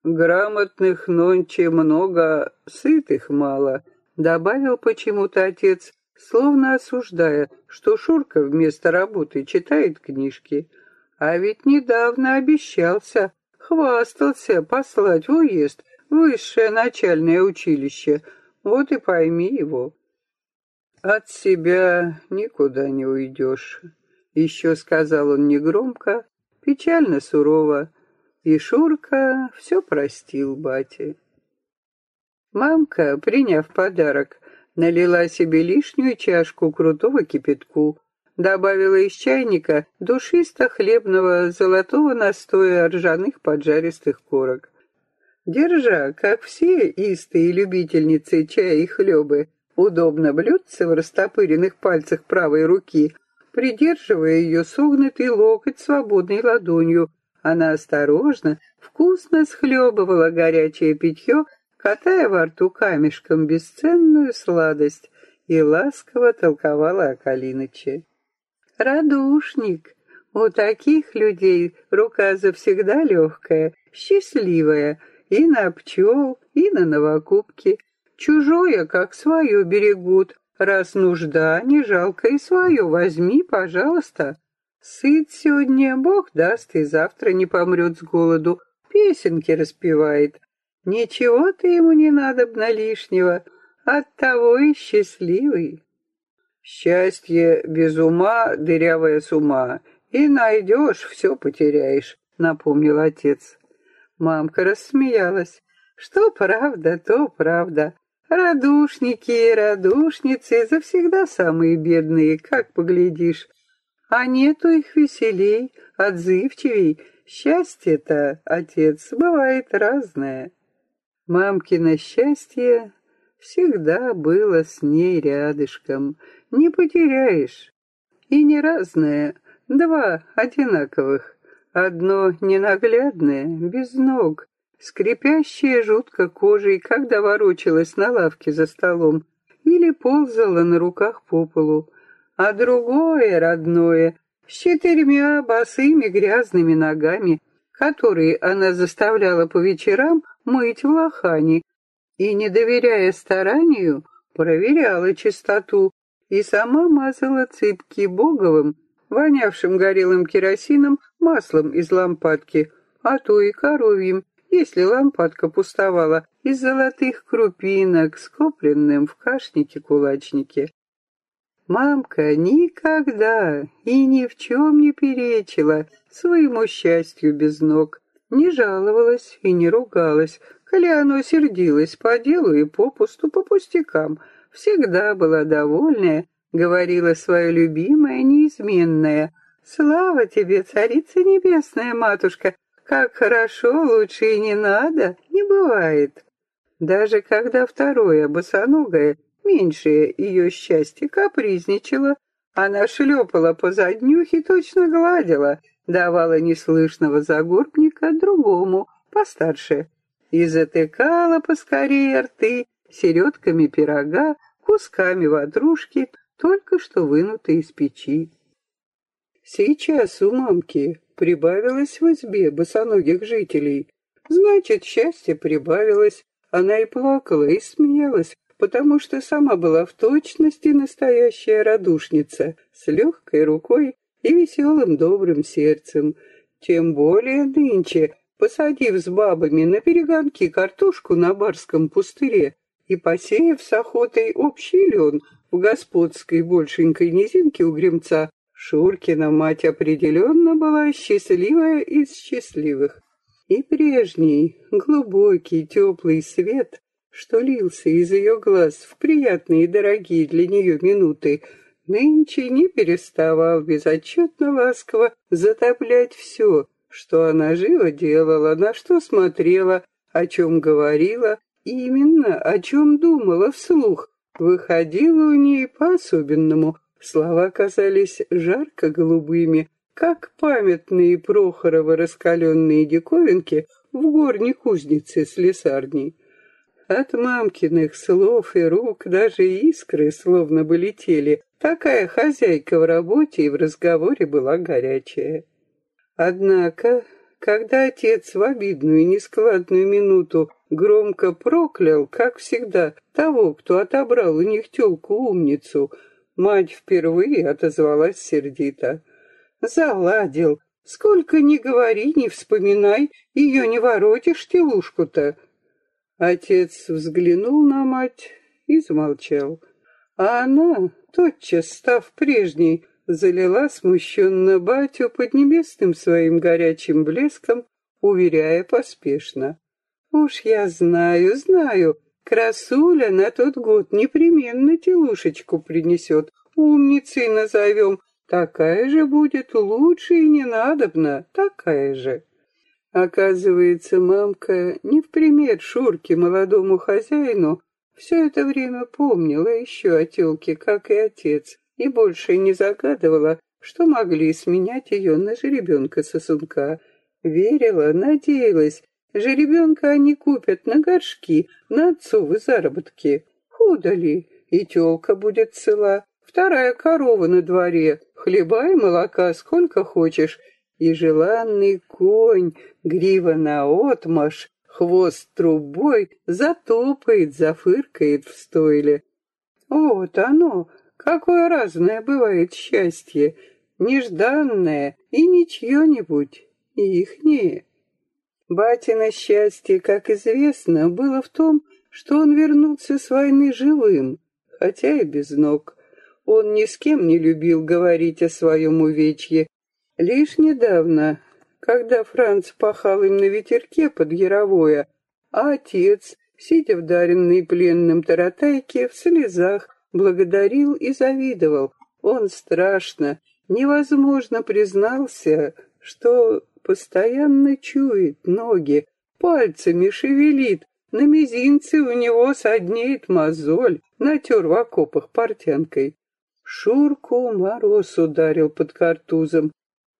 Грамотных нонче много, сытых мало, добавил почему-то отец, словно осуждая, что Шурка вместо работы читает книжки. А ведь недавно обещался, хвастался послать в уезд высшее начальное училище. Вот и пойми его. От себя никуда не уйдешь. Еще сказал он негромко, печально сурово, и Шурка все простил бате. Мамка, приняв подарок, налила себе лишнюю чашку крутого кипятку, добавила из чайника душисто-хлебного золотого настоя ржаных поджаристых корок. Держа, как все истые любительницы чая и хлебы, удобно блюдце в растопыренных пальцах правой руки, придерживая ее согнутый локоть свободной ладонью. Она осторожно, вкусно схлебывала горячее питье, катая во рту камешком бесценную сладость, и ласково толковала о Калиныче. «Радушник! У таких людей рука завсегда легкая, счастливая, и на пчел, и на новокупки». Чужое, как свое, берегут. Раз нужда, не жалко и свое. Возьми, пожалуйста. Сыт сегодня, Бог даст, и завтра не помрет с голоду. Песенки распевает. Ничего-то ему не надо на лишнего. Оттого и счастливый. Счастье без ума, дырявая с ума. И найдешь, все потеряешь, напомнил отец. Мамка рассмеялась. Что правда, то правда. Радушники и радушницы завсегда самые бедные, как поглядишь. А нету их веселей, отзывчивей. Счастье-то, отец, бывает разное. Мамкино счастье всегда было с ней рядышком. Не потеряешь. И не разное, два одинаковых. Одно ненаглядное, без ног, скрипящее жутко кожей, когда ворочалась на лавке за столом или ползала на руках по полу, а другое родное с четырьмя босыми грязными ногами, которые она заставляла по вечерам мыть в лохане, и, не доверяя старанию, проверяла чистоту и сама мазала цыпки боговым, вонявшим горелым керосином, маслом из лампадки, а то и коровьим, если лампадка пустовала, из золотых крупинок, скопленным в кашнике-кулачнике. Мамка никогда и ни в чем не перечила своему счастью без ног, не жаловалась и не ругалась, коли оно сердилось по делу и попусту, по пустякам, всегда была довольная, говорила свое любимое, неизменное. «Слава тебе, царица небесная, матушка, как хорошо, лучше и не надо, не бывает. Даже когда второе, босоногое, меньшее ее счастье, капризничала, она шлепала по заднюхе, точно гладила, давала неслышного загорбника другому, постарше, и затыкала поскорее рты середками пирога, кусками ватрушки, только что вынутой из печи. Сейчас у мамки прибавилось в избе босоногих жителей. Значит, счастье прибавилось. Она и плакала, и смеялась, потому что сама была в точности настоящая радушница, с легкой рукой и веселым добрым сердцем. Тем более нынче, посадив с бабами на перегонки картошку на барском пустыре и посеяв с охотой общий лен в господской большенькой низинке у гремца, Шуркина мать определенно была счастливая из счастливых. И прежний, глубокий, теплый свет, что лился из ее глаз в приятные и дорогие для нее минуты, нынче не переставал безотчетно ласково затоплять все, что она живо делала, на что смотрела, о чем говорила, и именно о чем думала вслух, выходило у ней по-особенному, Слова казались жарко-голубыми, как памятные Прохорова раскаленные диковинки в горней кузнице с лесарней. От мамкиных слов и рук даже искры словно бы летели. Такая хозяйка в работе и в разговоре была горячая. Однако, когда отец в обидную и нескладную минуту громко проклял, как всегда, того, кто отобрал у них тёлку-умницу, Мать впервые отозвалась сердито. Заладил. Сколько ни говори, ни вспоминай, ее не воротишь телушку-то. Отец взглянул на мать и замолчал. А она, тотчас став прежней, залила смущенно батю под небесным своим горячим блеском, уверяя поспешно. «Уж я знаю, знаю, Красуля на тот год непременно телушечку принесет, умницей назовем. Такая же будет, лучше и не надобно, такая же. Оказывается, мамка не в пример Шурке, молодому хозяину, все это время помнила еще о тёлке, как и отец, и больше не загадывала, что могли сменять ее на жеребенка-сосунка. Верила, надеялась, Жеребенка они купят на горшки, на отцовы заработки. Худо ли? И тёлка будет цела, вторая корова на дворе, хлеба и молока сколько хочешь, и желанный конь, грива наотмашь, хвост трубой, затопает, зафыркает в стойле. Вот оно, какое разное бывает счастье, нежданное и не чье-нибудь, ихнее. Батина счастье, как известно, было в том, что он вернулся с войны живым, хотя и без ног. Он ни с кем не любил говорить о своем увечье. Лишь недавно, когда Франц пахал им на ветерке под Яровое, а отец, сидя в даренной пленным таратайке, в слезах, благодарил и завидовал. Он страшно, невозможно признался, что постоянно чует ноги, пальцами шевелит, на мизинце у него соднеет мозоль, натер в окопах портянкой. Шурку мороз ударил под картузом.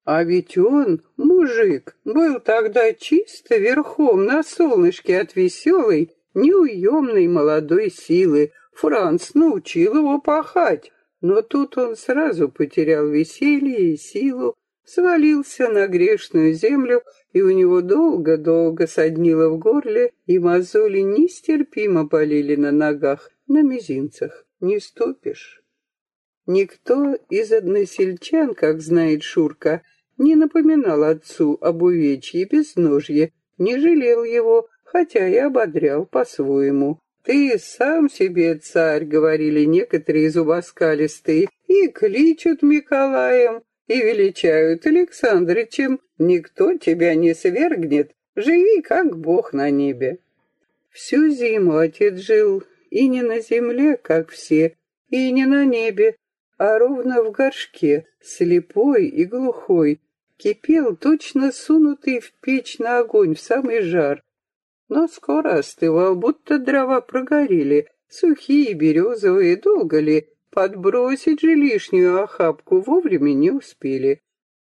А ведь он, мужик, был тогда чисто верхом на солнышке от веселой, неуемной молодой силы. Франц научил его пахать, но тут он сразу потерял веселье и силу, свалился на грешную землю, и у него долго-долго соднило в горле, и мозоли нестерпимо болели на ногах, на мизинцах. Не ступишь. Никто из односельчан, как знает Шурка, не напоминал отцу об увечье безножье, не жалел его, хотя и ободрял по-своему. «Ты сам себе царь», — говорили некоторые зубоскалистые, и кличут Миколаем, и величают Александрычем. Никто тебя не свергнет, живи, как Бог на небе. Всю зиму отец жил и не на земле, как все, и не на небе, а ровно в горшке, слепой и глухой, кипел точно сунутый в печь на огонь в самый жар. Но скоро остывал, будто дрова прогорели, сухие, березовые, долго ли, подбросить же лишнюю охапку вовремя не успели.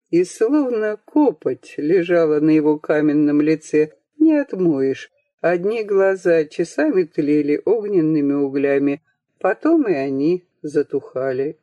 И словно копоть лежала на его каменном лице, не отмоешь. Одни глаза часами тлели огненными углями, потом и они затухали.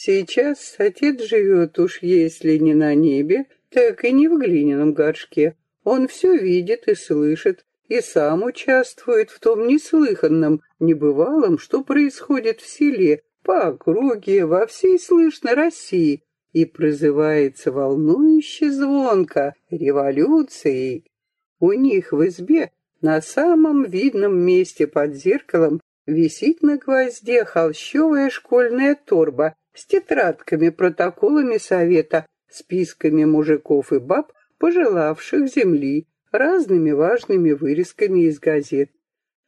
Сейчас отец живет уж если не на небе, так и не в глиняном горшке. Он все видит и слышит, и сам участвует в том неслыханном, небывалом, что происходит в селе, по округе, во всей слышной России, и прозывается волнующе звонко революцией. У них в избе на самом видном месте под зеркалом висит на гвозде холщовая школьная торба с тетрадками, протоколами совета, списками мужиков и баб, пожелавших земли, разными важными вырезками из газет.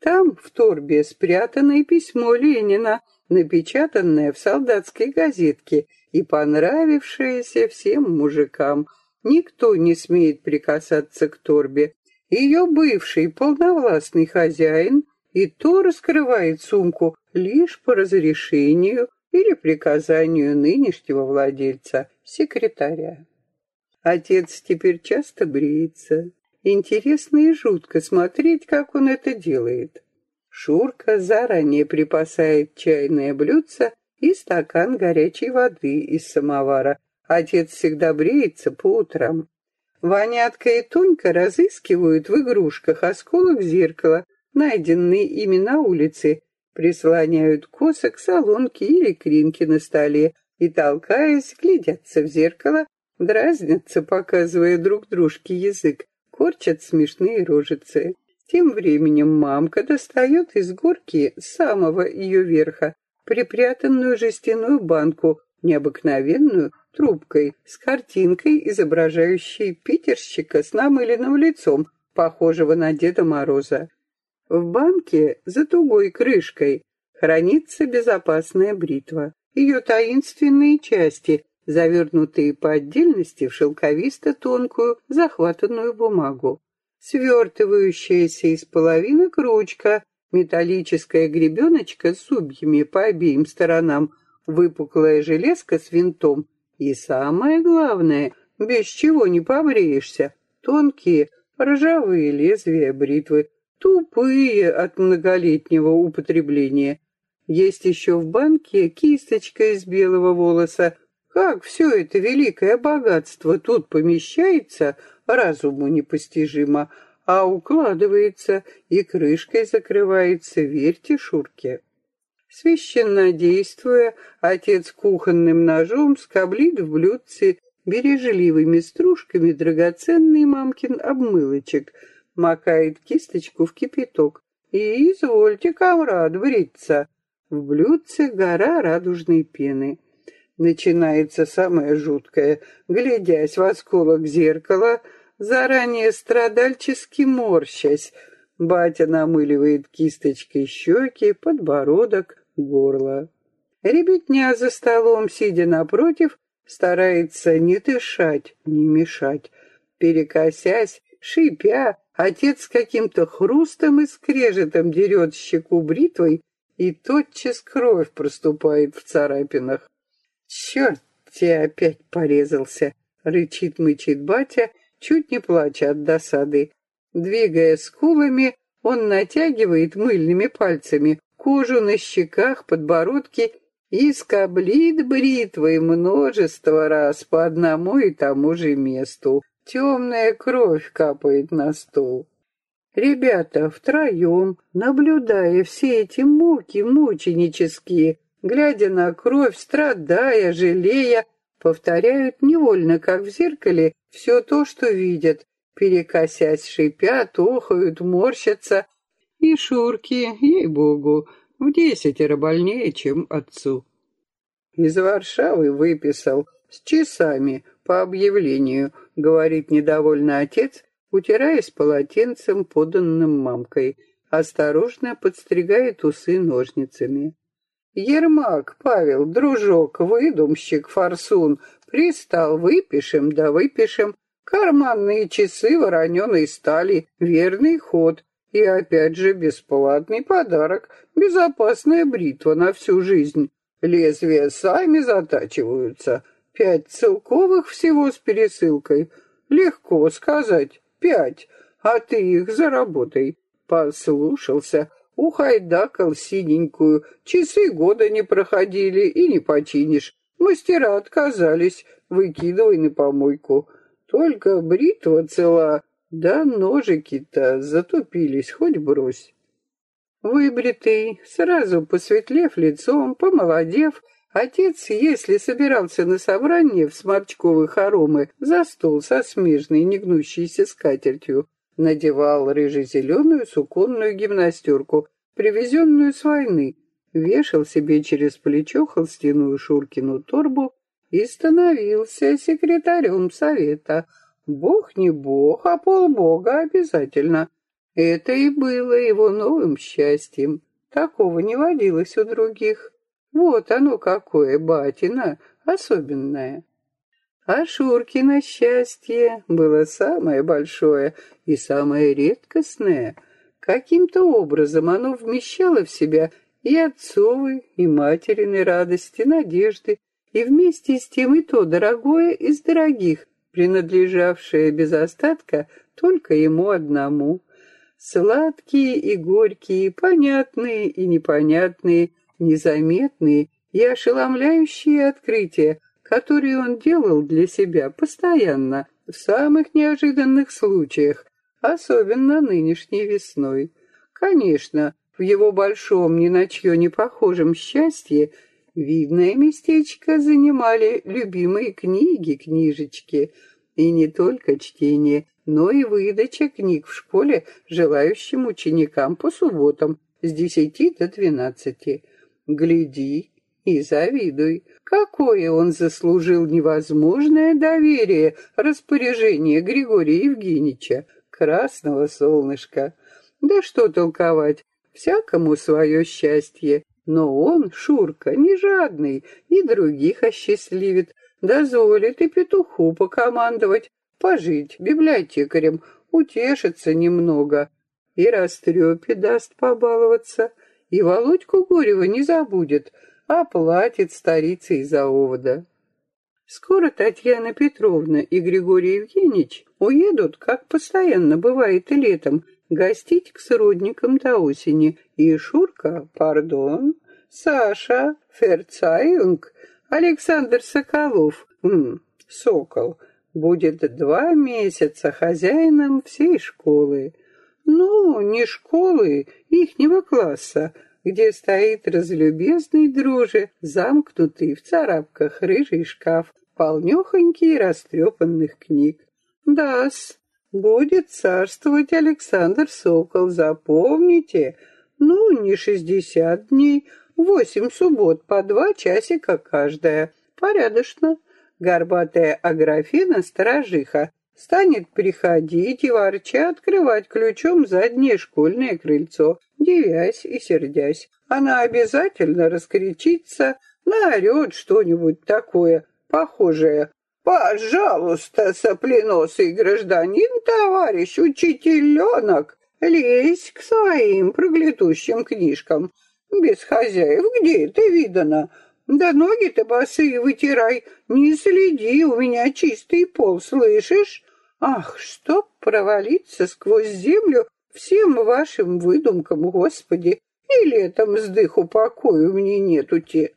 Там в торбе спрятано и письмо Ленина, напечатанное в солдатской газетке и понравившееся всем мужикам. Никто не смеет прикасаться к торбе. Ее бывший полновластный хозяин и то раскрывает сумку лишь по разрешению или приказанию нынешнего владельца, секретаря. Отец теперь часто бреется. Интересно и жутко смотреть, как он это делает. Шурка заранее припасает чайное блюдце и стакан горячей воды из самовара. Отец всегда бреется по утрам. Ванятка и Тонька разыскивают в игрушках осколок зеркала, найденный ими на улице, прислоняют косы к солонке или кринке на столе и, толкаясь, глядятся в зеркало, дразнятся, показывая друг дружке язык, корчат смешные рожицы. Тем временем мамка достает из горки самого ее верха припрятанную жестяную банку, необыкновенную, трубкой, с картинкой, изображающей питерщика с намыленным лицом, похожего на Деда Мороза. В банке за тугой крышкой хранится безопасная бритва. Ее таинственные части, завернутые по отдельности в шелковисто-тонкую захватанную бумагу. Свертывающаяся из половинок ручка, металлическая гребеночка с зубьями по обеим сторонам, выпуклая железка с винтом и, самое главное, без чего не побреешься, тонкие ржавые лезвия бритвы, тупые от многолетнего употребления. Есть еще в банке кисточка из белого волоса. Как все это великое богатство тут помещается, разуму непостижимо, а укладывается и крышкой закрывается, верьте Шурке. Священно действуя, отец кухонным ножом скоблит в блюдце бережливыми стружками драгоценный мамкин обмылочек — макает кисточку в кипяток. И извольте, комрад, бриться. В блюдце гора радужной пены. Начинается самое жуткое. Глядясь в осколок зеркала, заранее страдальчески морщась, батя намыливает кисточкой щеки, подбородок, горло. Ребятня за столом, сидя напротив, старается не дышать, не мешать. Перекосясь, шипя, отец каким-то хрустом и скрежетом дерет щеку бритвой, и тотчас кровь проступает в царапинах. «Черт, тебе опять порезался!» — рычит-мычит батя, чуть не плача от досады. Двигая скулами, он натягивает мыльными пальцами кожу на щеках, подбородке и скоблит бритвой множество раз по одному и тому же месту. Темная кровь капает на стол. Ребята втроем, наблюдая все эти муки мученические, глядя на кровь, страдая, жалея, повторяют невольно, как в зеркале, все то, что видят, перекосясь, шипят, охают, морщатся. И Шурки, ей-богу, в десятеро больнее, чем отцу. Из Варшавы выписал, с часами, по объявлению, говорит недовольно отец, утираясь полотенцем, поданным мамкой, осторожно подстригает усы ножницами. Ермак, Павел, дружок, выдумщик, форсун, пристал, выпишем, да выпишем. Карманные часы вороненой стали, верный ход. И опять же бесплатный подарок, безопасная бритва на всю жизнь. Лезвия сами затачиваются. Пять целковых всего с пересылкой. Легко сказать, пять, а ты их заработай. Послушался, ухайдакал синенькую, часы года не проходили и не починишь. Мастера отказались, выкидывай на помойку. Только бритва цела, да ножики-то затупились, хоть брось. Выбритый, сразу посветлев лицом, помолодев, отец, если собирался на собрание в сморчковые хоромы за стол со смежной негнущейся скатертью, надевал рыже-зеленую суконную гимнастерку, привезенную с войны, вешал себе через плечо холстяную Шуркину торбу и становился секретарем совета. Бог не бог, а полбога обязательно. Это и было его новым счастьем. Такого не водилось у других. Вот оно какое, батина, особенное. А Шуркино счастье было самое большое и самое редкостное. Каким-то образом оно вмещало в себя и отцовы, и материны радости, надежды, и вместе с тем и то дорогое из дорогих, принадлежавшее без остатка только ему одному. Сладкие и горькие, понятные и непонятные, незаметные и ошеломляющие открытия, которые он делал для себя постоянно, в самых неожиданных случаях, особенно нынешней весной. Конечно, в его большом, ни на чье не похожем счастье видное местечко занимали любимые книги, книжечки, и не только чтение, но и выдача книг в школе желающим ученикам по субботам с десяти до двенадцати. Гляди и завидуй, какое он заслужил невозможное доверие распоряжение Григория Евгеньевича, красного солнышка. Да что толковать, всякому свое счастье, но он, Шурка, не жадный, и других осчастливит, дозволит и петуху покомандовать, пожить библиотекарем, утешиться немного, и растрепе даст побаловаться, и Володьку Горева не забудет, а платит старице из-за овода. Скоро Татьяна Петровна и Григорий Евгеньевич уедут, как постоянно бывает и летом, гостить к сродникам до осени. И Шурка, пардон, Саша, Ферцайунг, Александр Соколов, м, Сокол, будет два месяца хозяином всей школы. Ну, не школы, ихнего класса, где стоит разлюбезный друже, замкнутый в царапках рыжий шкаф, полнёхонький растрепанных книг. Да-с, будет царствовать Александр Сокол, запомните. Ну, не шестьдесят дней, восемь суббот по два часика каждая. Порядочно. Горбатая Аграфена-сторожиха станет приходить и ворча открывать ключом заднее школьное крыльцо, девясь и сердясь. Она обязательно раскричится, наорет что-нибудь такое, похожее. «Пожалуйста, сопленосый гражданин, товарищ учителенок, лезь к своим проклятущим книжкам. Без хозяев где это видано? Да ноги-то босые вытирай, не следи, у меня чистый пол, слышишь? Ах, чтоб провалиться сквозь землю всем вашим выдумкам, Господи, и летом сдыху покою мне нету-те.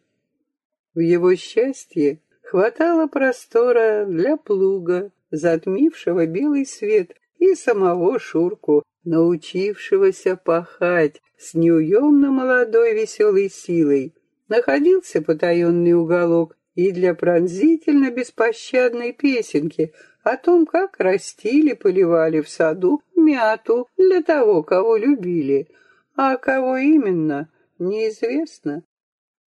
В его счастье хватало простора для плуга, затмившего белый свет, и самого Шурку, научившегося пахать с неуемно молодой веселой силой. Находился потаенный уголок и для пронзительно беспощадной песенки — о том, как растили, поливали в саду мяту для того, кого любили, а кого именно, неизвестно.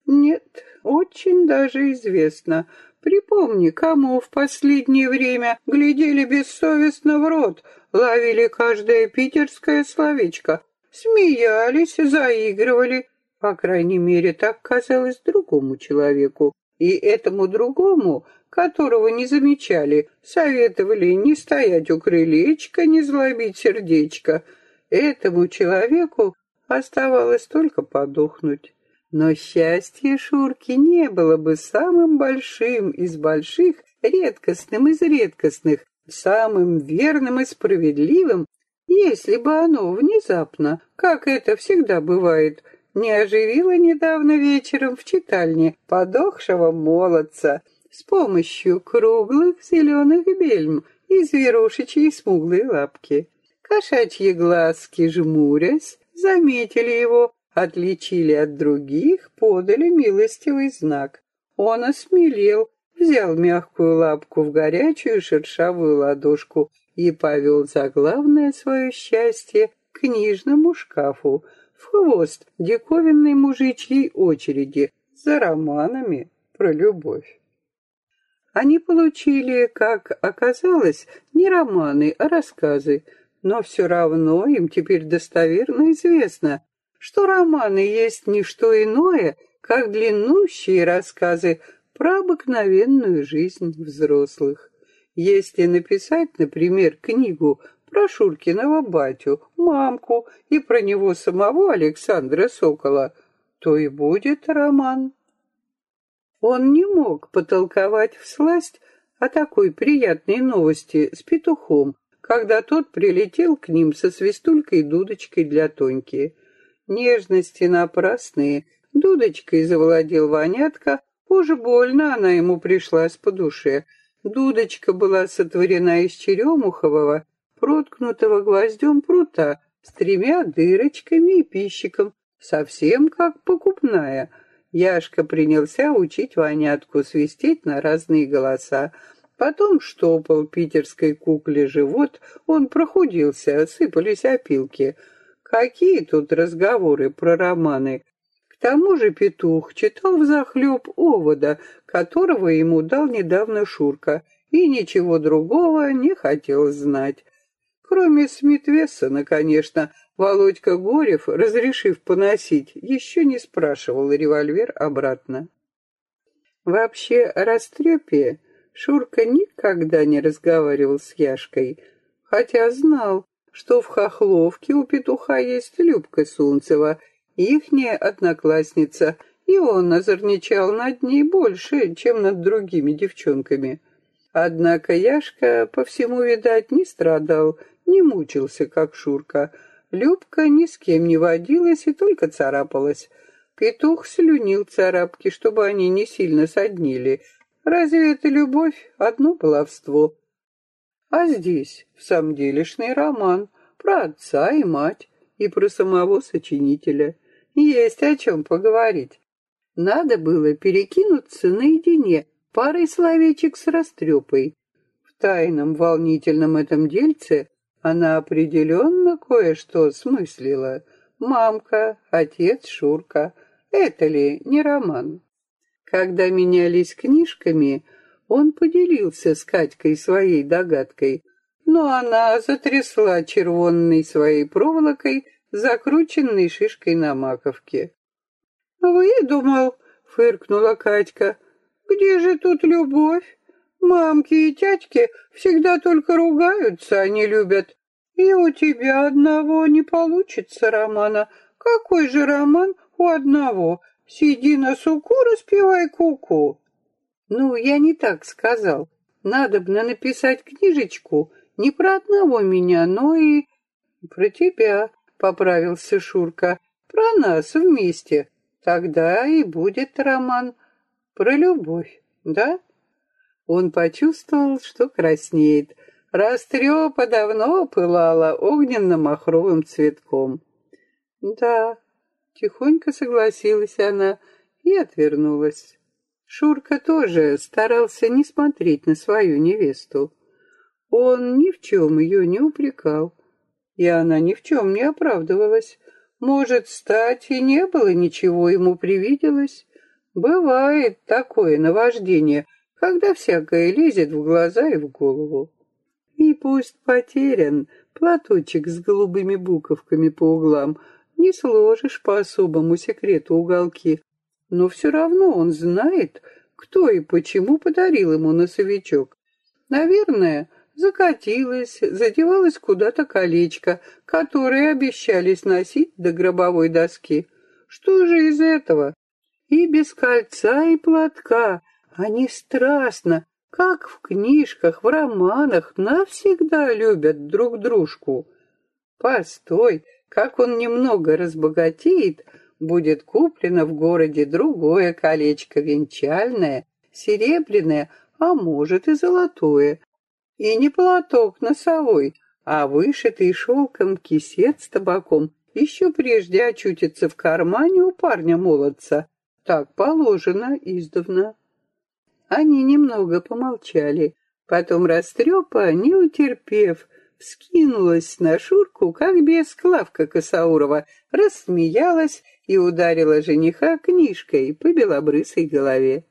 Нет, очень даже известно. Припомни, кому в последнее время глядели бессовестно в рот, ловили каждое питерское словечко, смеялись, заигрывали. По крайней мере, так казалось другому человеку. И этому другому которого не замечали, советовали не стоять у крылечка, не злобить сердечко. Этому человеку оставалось только подохнуть. Но счастье Шурки не было бы самым большим из больших, редкостным из редкостных, самым верным и справедливым, если бы оно внезапно, как это всегда бывает, не оживило недавно вечером в читальне подохшего молодца, с помощью круглых зеленых бельм и зверушечьей смуглой лапки. Кошачьи глазки, жмурясь, заметили его, отличили от других, подали милостивый знак. Он осмелел, взял мягкую лапку в горячую шершавую ладошку и повел за главное свое счастье к книжному шкафу, в хвост диковинной мужичьей очереди за романами про любовь. Они получили, как оказалось, не романы, а рассказы, но все равно им теперь достоверно известно, что романы есть не что иное, как длиннущие рассказы про обыкновенную жизнь взрослых. Если написать, например, книгу про Шуркиного батю, мамку и про него самого Александра Сокола, то и будет роман. Он не мог потолковать всласть о такой приятной новости с петухом, когда тот прилетел к ним со свистулькой и дудочкой для Тоньки. Нежности напрасные, дудочкой завладел Ванятка, уж больно она ему пришлась по душе. Дудочка была сотворена из черемухового, проткнутого гвоздем прута, с тремя дырочками и пищиком, совсем как покупная — Яшка принялся учить Ванятку свистеть на разные голоса. Потом штопал питерской кукле живот, он прохудился, сыпались опилки. Какие тут разговоры про романы? К тому же петух читал взахлеб овода, которого ему дал недавно Шурка, и ничего другого не хотел знать. Кроме Смитвессона, конечно, Володька Горев, разрешив поносить, еще не спрашивал револьвер обратно. Вообще, о растрепе Шурка никогда не разговаривал с Яшкой, хотя знал, что в Хохловке у петуха есть Любка Сунцева, ихняя одноклассница, и он озорничал над ней больше, чем над другими девчонками. Однако Яшка, по всему, видать, не страдал, не мучился, как Шурка — Любка ни с кем не водилась и только царапалась. Петух слюнил царапки, чтобы они не сильно соднили. Разве это любовь? Одно баловство. А здесь, в самом делешный роман, про отца и мать, и про самого сочинителя. Есть о чем поговорить. Надо было перекинуться наедине парой словечек с растрепой. В тайном волнительном этом дельце она определенно кое-что смыслила. Мамка, отец Шурка. Это ли не роман? Когда менялись книжками, он поделился с Катькой своей догадкой, но она затрясла червонной своей проволокой, закрученной шишкой на маковке. «Выдумал!» — фыркнула Катька. «Где же тут любовь? Мамки и тятьки всегда только ругаются, они любят. И у тебя одного не получится романа. Какой же роман у одного? Сиди на суку, распевай куку. -ку. Ну, я не так сказал. Надобно написать книжечку не про одного меня, но и про тебя, поправился Шурка. Про нас вместе. Тогда и будет роман про любовь, да? Он почувствовал, что краснеет. Растрепа давно пылала огненно-махровым цветком. «Да», — тихонько согласилась она и отвернулась. Шурка тоже старался не смотреть на свою невесту. Он ни в чем ее не упрекал, и она ни в чем не оправдывалась. Может, стать и не было ничего, ему привиделось. Бывает такое наваждение, когда всякое лезет в глаза и в голову. И пусть потерян платочек с голубыми буковками по углам, не сложишь по особому секрету уголки, но все равно он знает, кто и почему подарил ему носовичок. Наверное, закатилось, задевалось куда-то колечко, которое обещались носить до гробовой доски. Что же из этого? И без кольца, и платка они страстно, как в книжках, в романах, навсегда любят друг дружку. Постой, как он немного разбогатеет, будет куплено в городе другое колечко венчальное, серебряное, а может и золотое. И не платок носовой, а вышитый шелком кисет с табаком еще прежде очутится в кармане у парня-молодца. Так положено издавна. Они немного помолчали. Потом Растрепа, не утерпев, вскинулась на Шурку, как без Клавка Косаурова, рассмеялась и ударила жениха книжкой по белобрысой голове.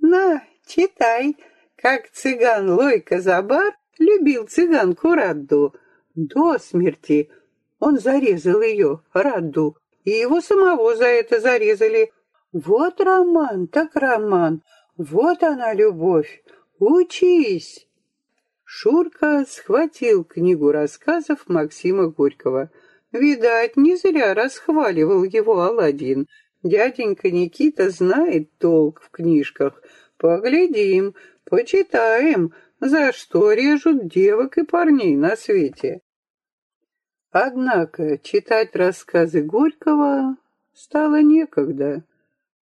«На, читай, как цыган Лойка Забар любил цыганку Радду. До смерти он зарезал ее, Радду, и его самого за это зарезали. Вот роман, так роман, вот она, любовь! Учись!» Шурка схватил книгу рассказов Максима Горького. Видать, не зря расхваливал его Аладдин. Дяденька Никита знает толк в книжках. Поглядим, почитаем, за что режут девок и парней на свете. Однако читать рассказы Горького стало некогда.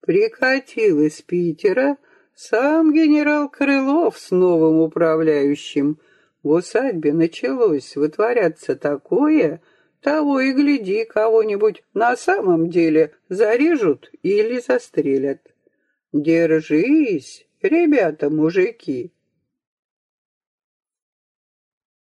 Прикатил из Питера сам генерал Крылов с новым управляющим. В усадьбе началось вытворяться такое, того и гляди, кого-нибудь на самом деле зарежут или застрелят. Держись, ребята-мужики.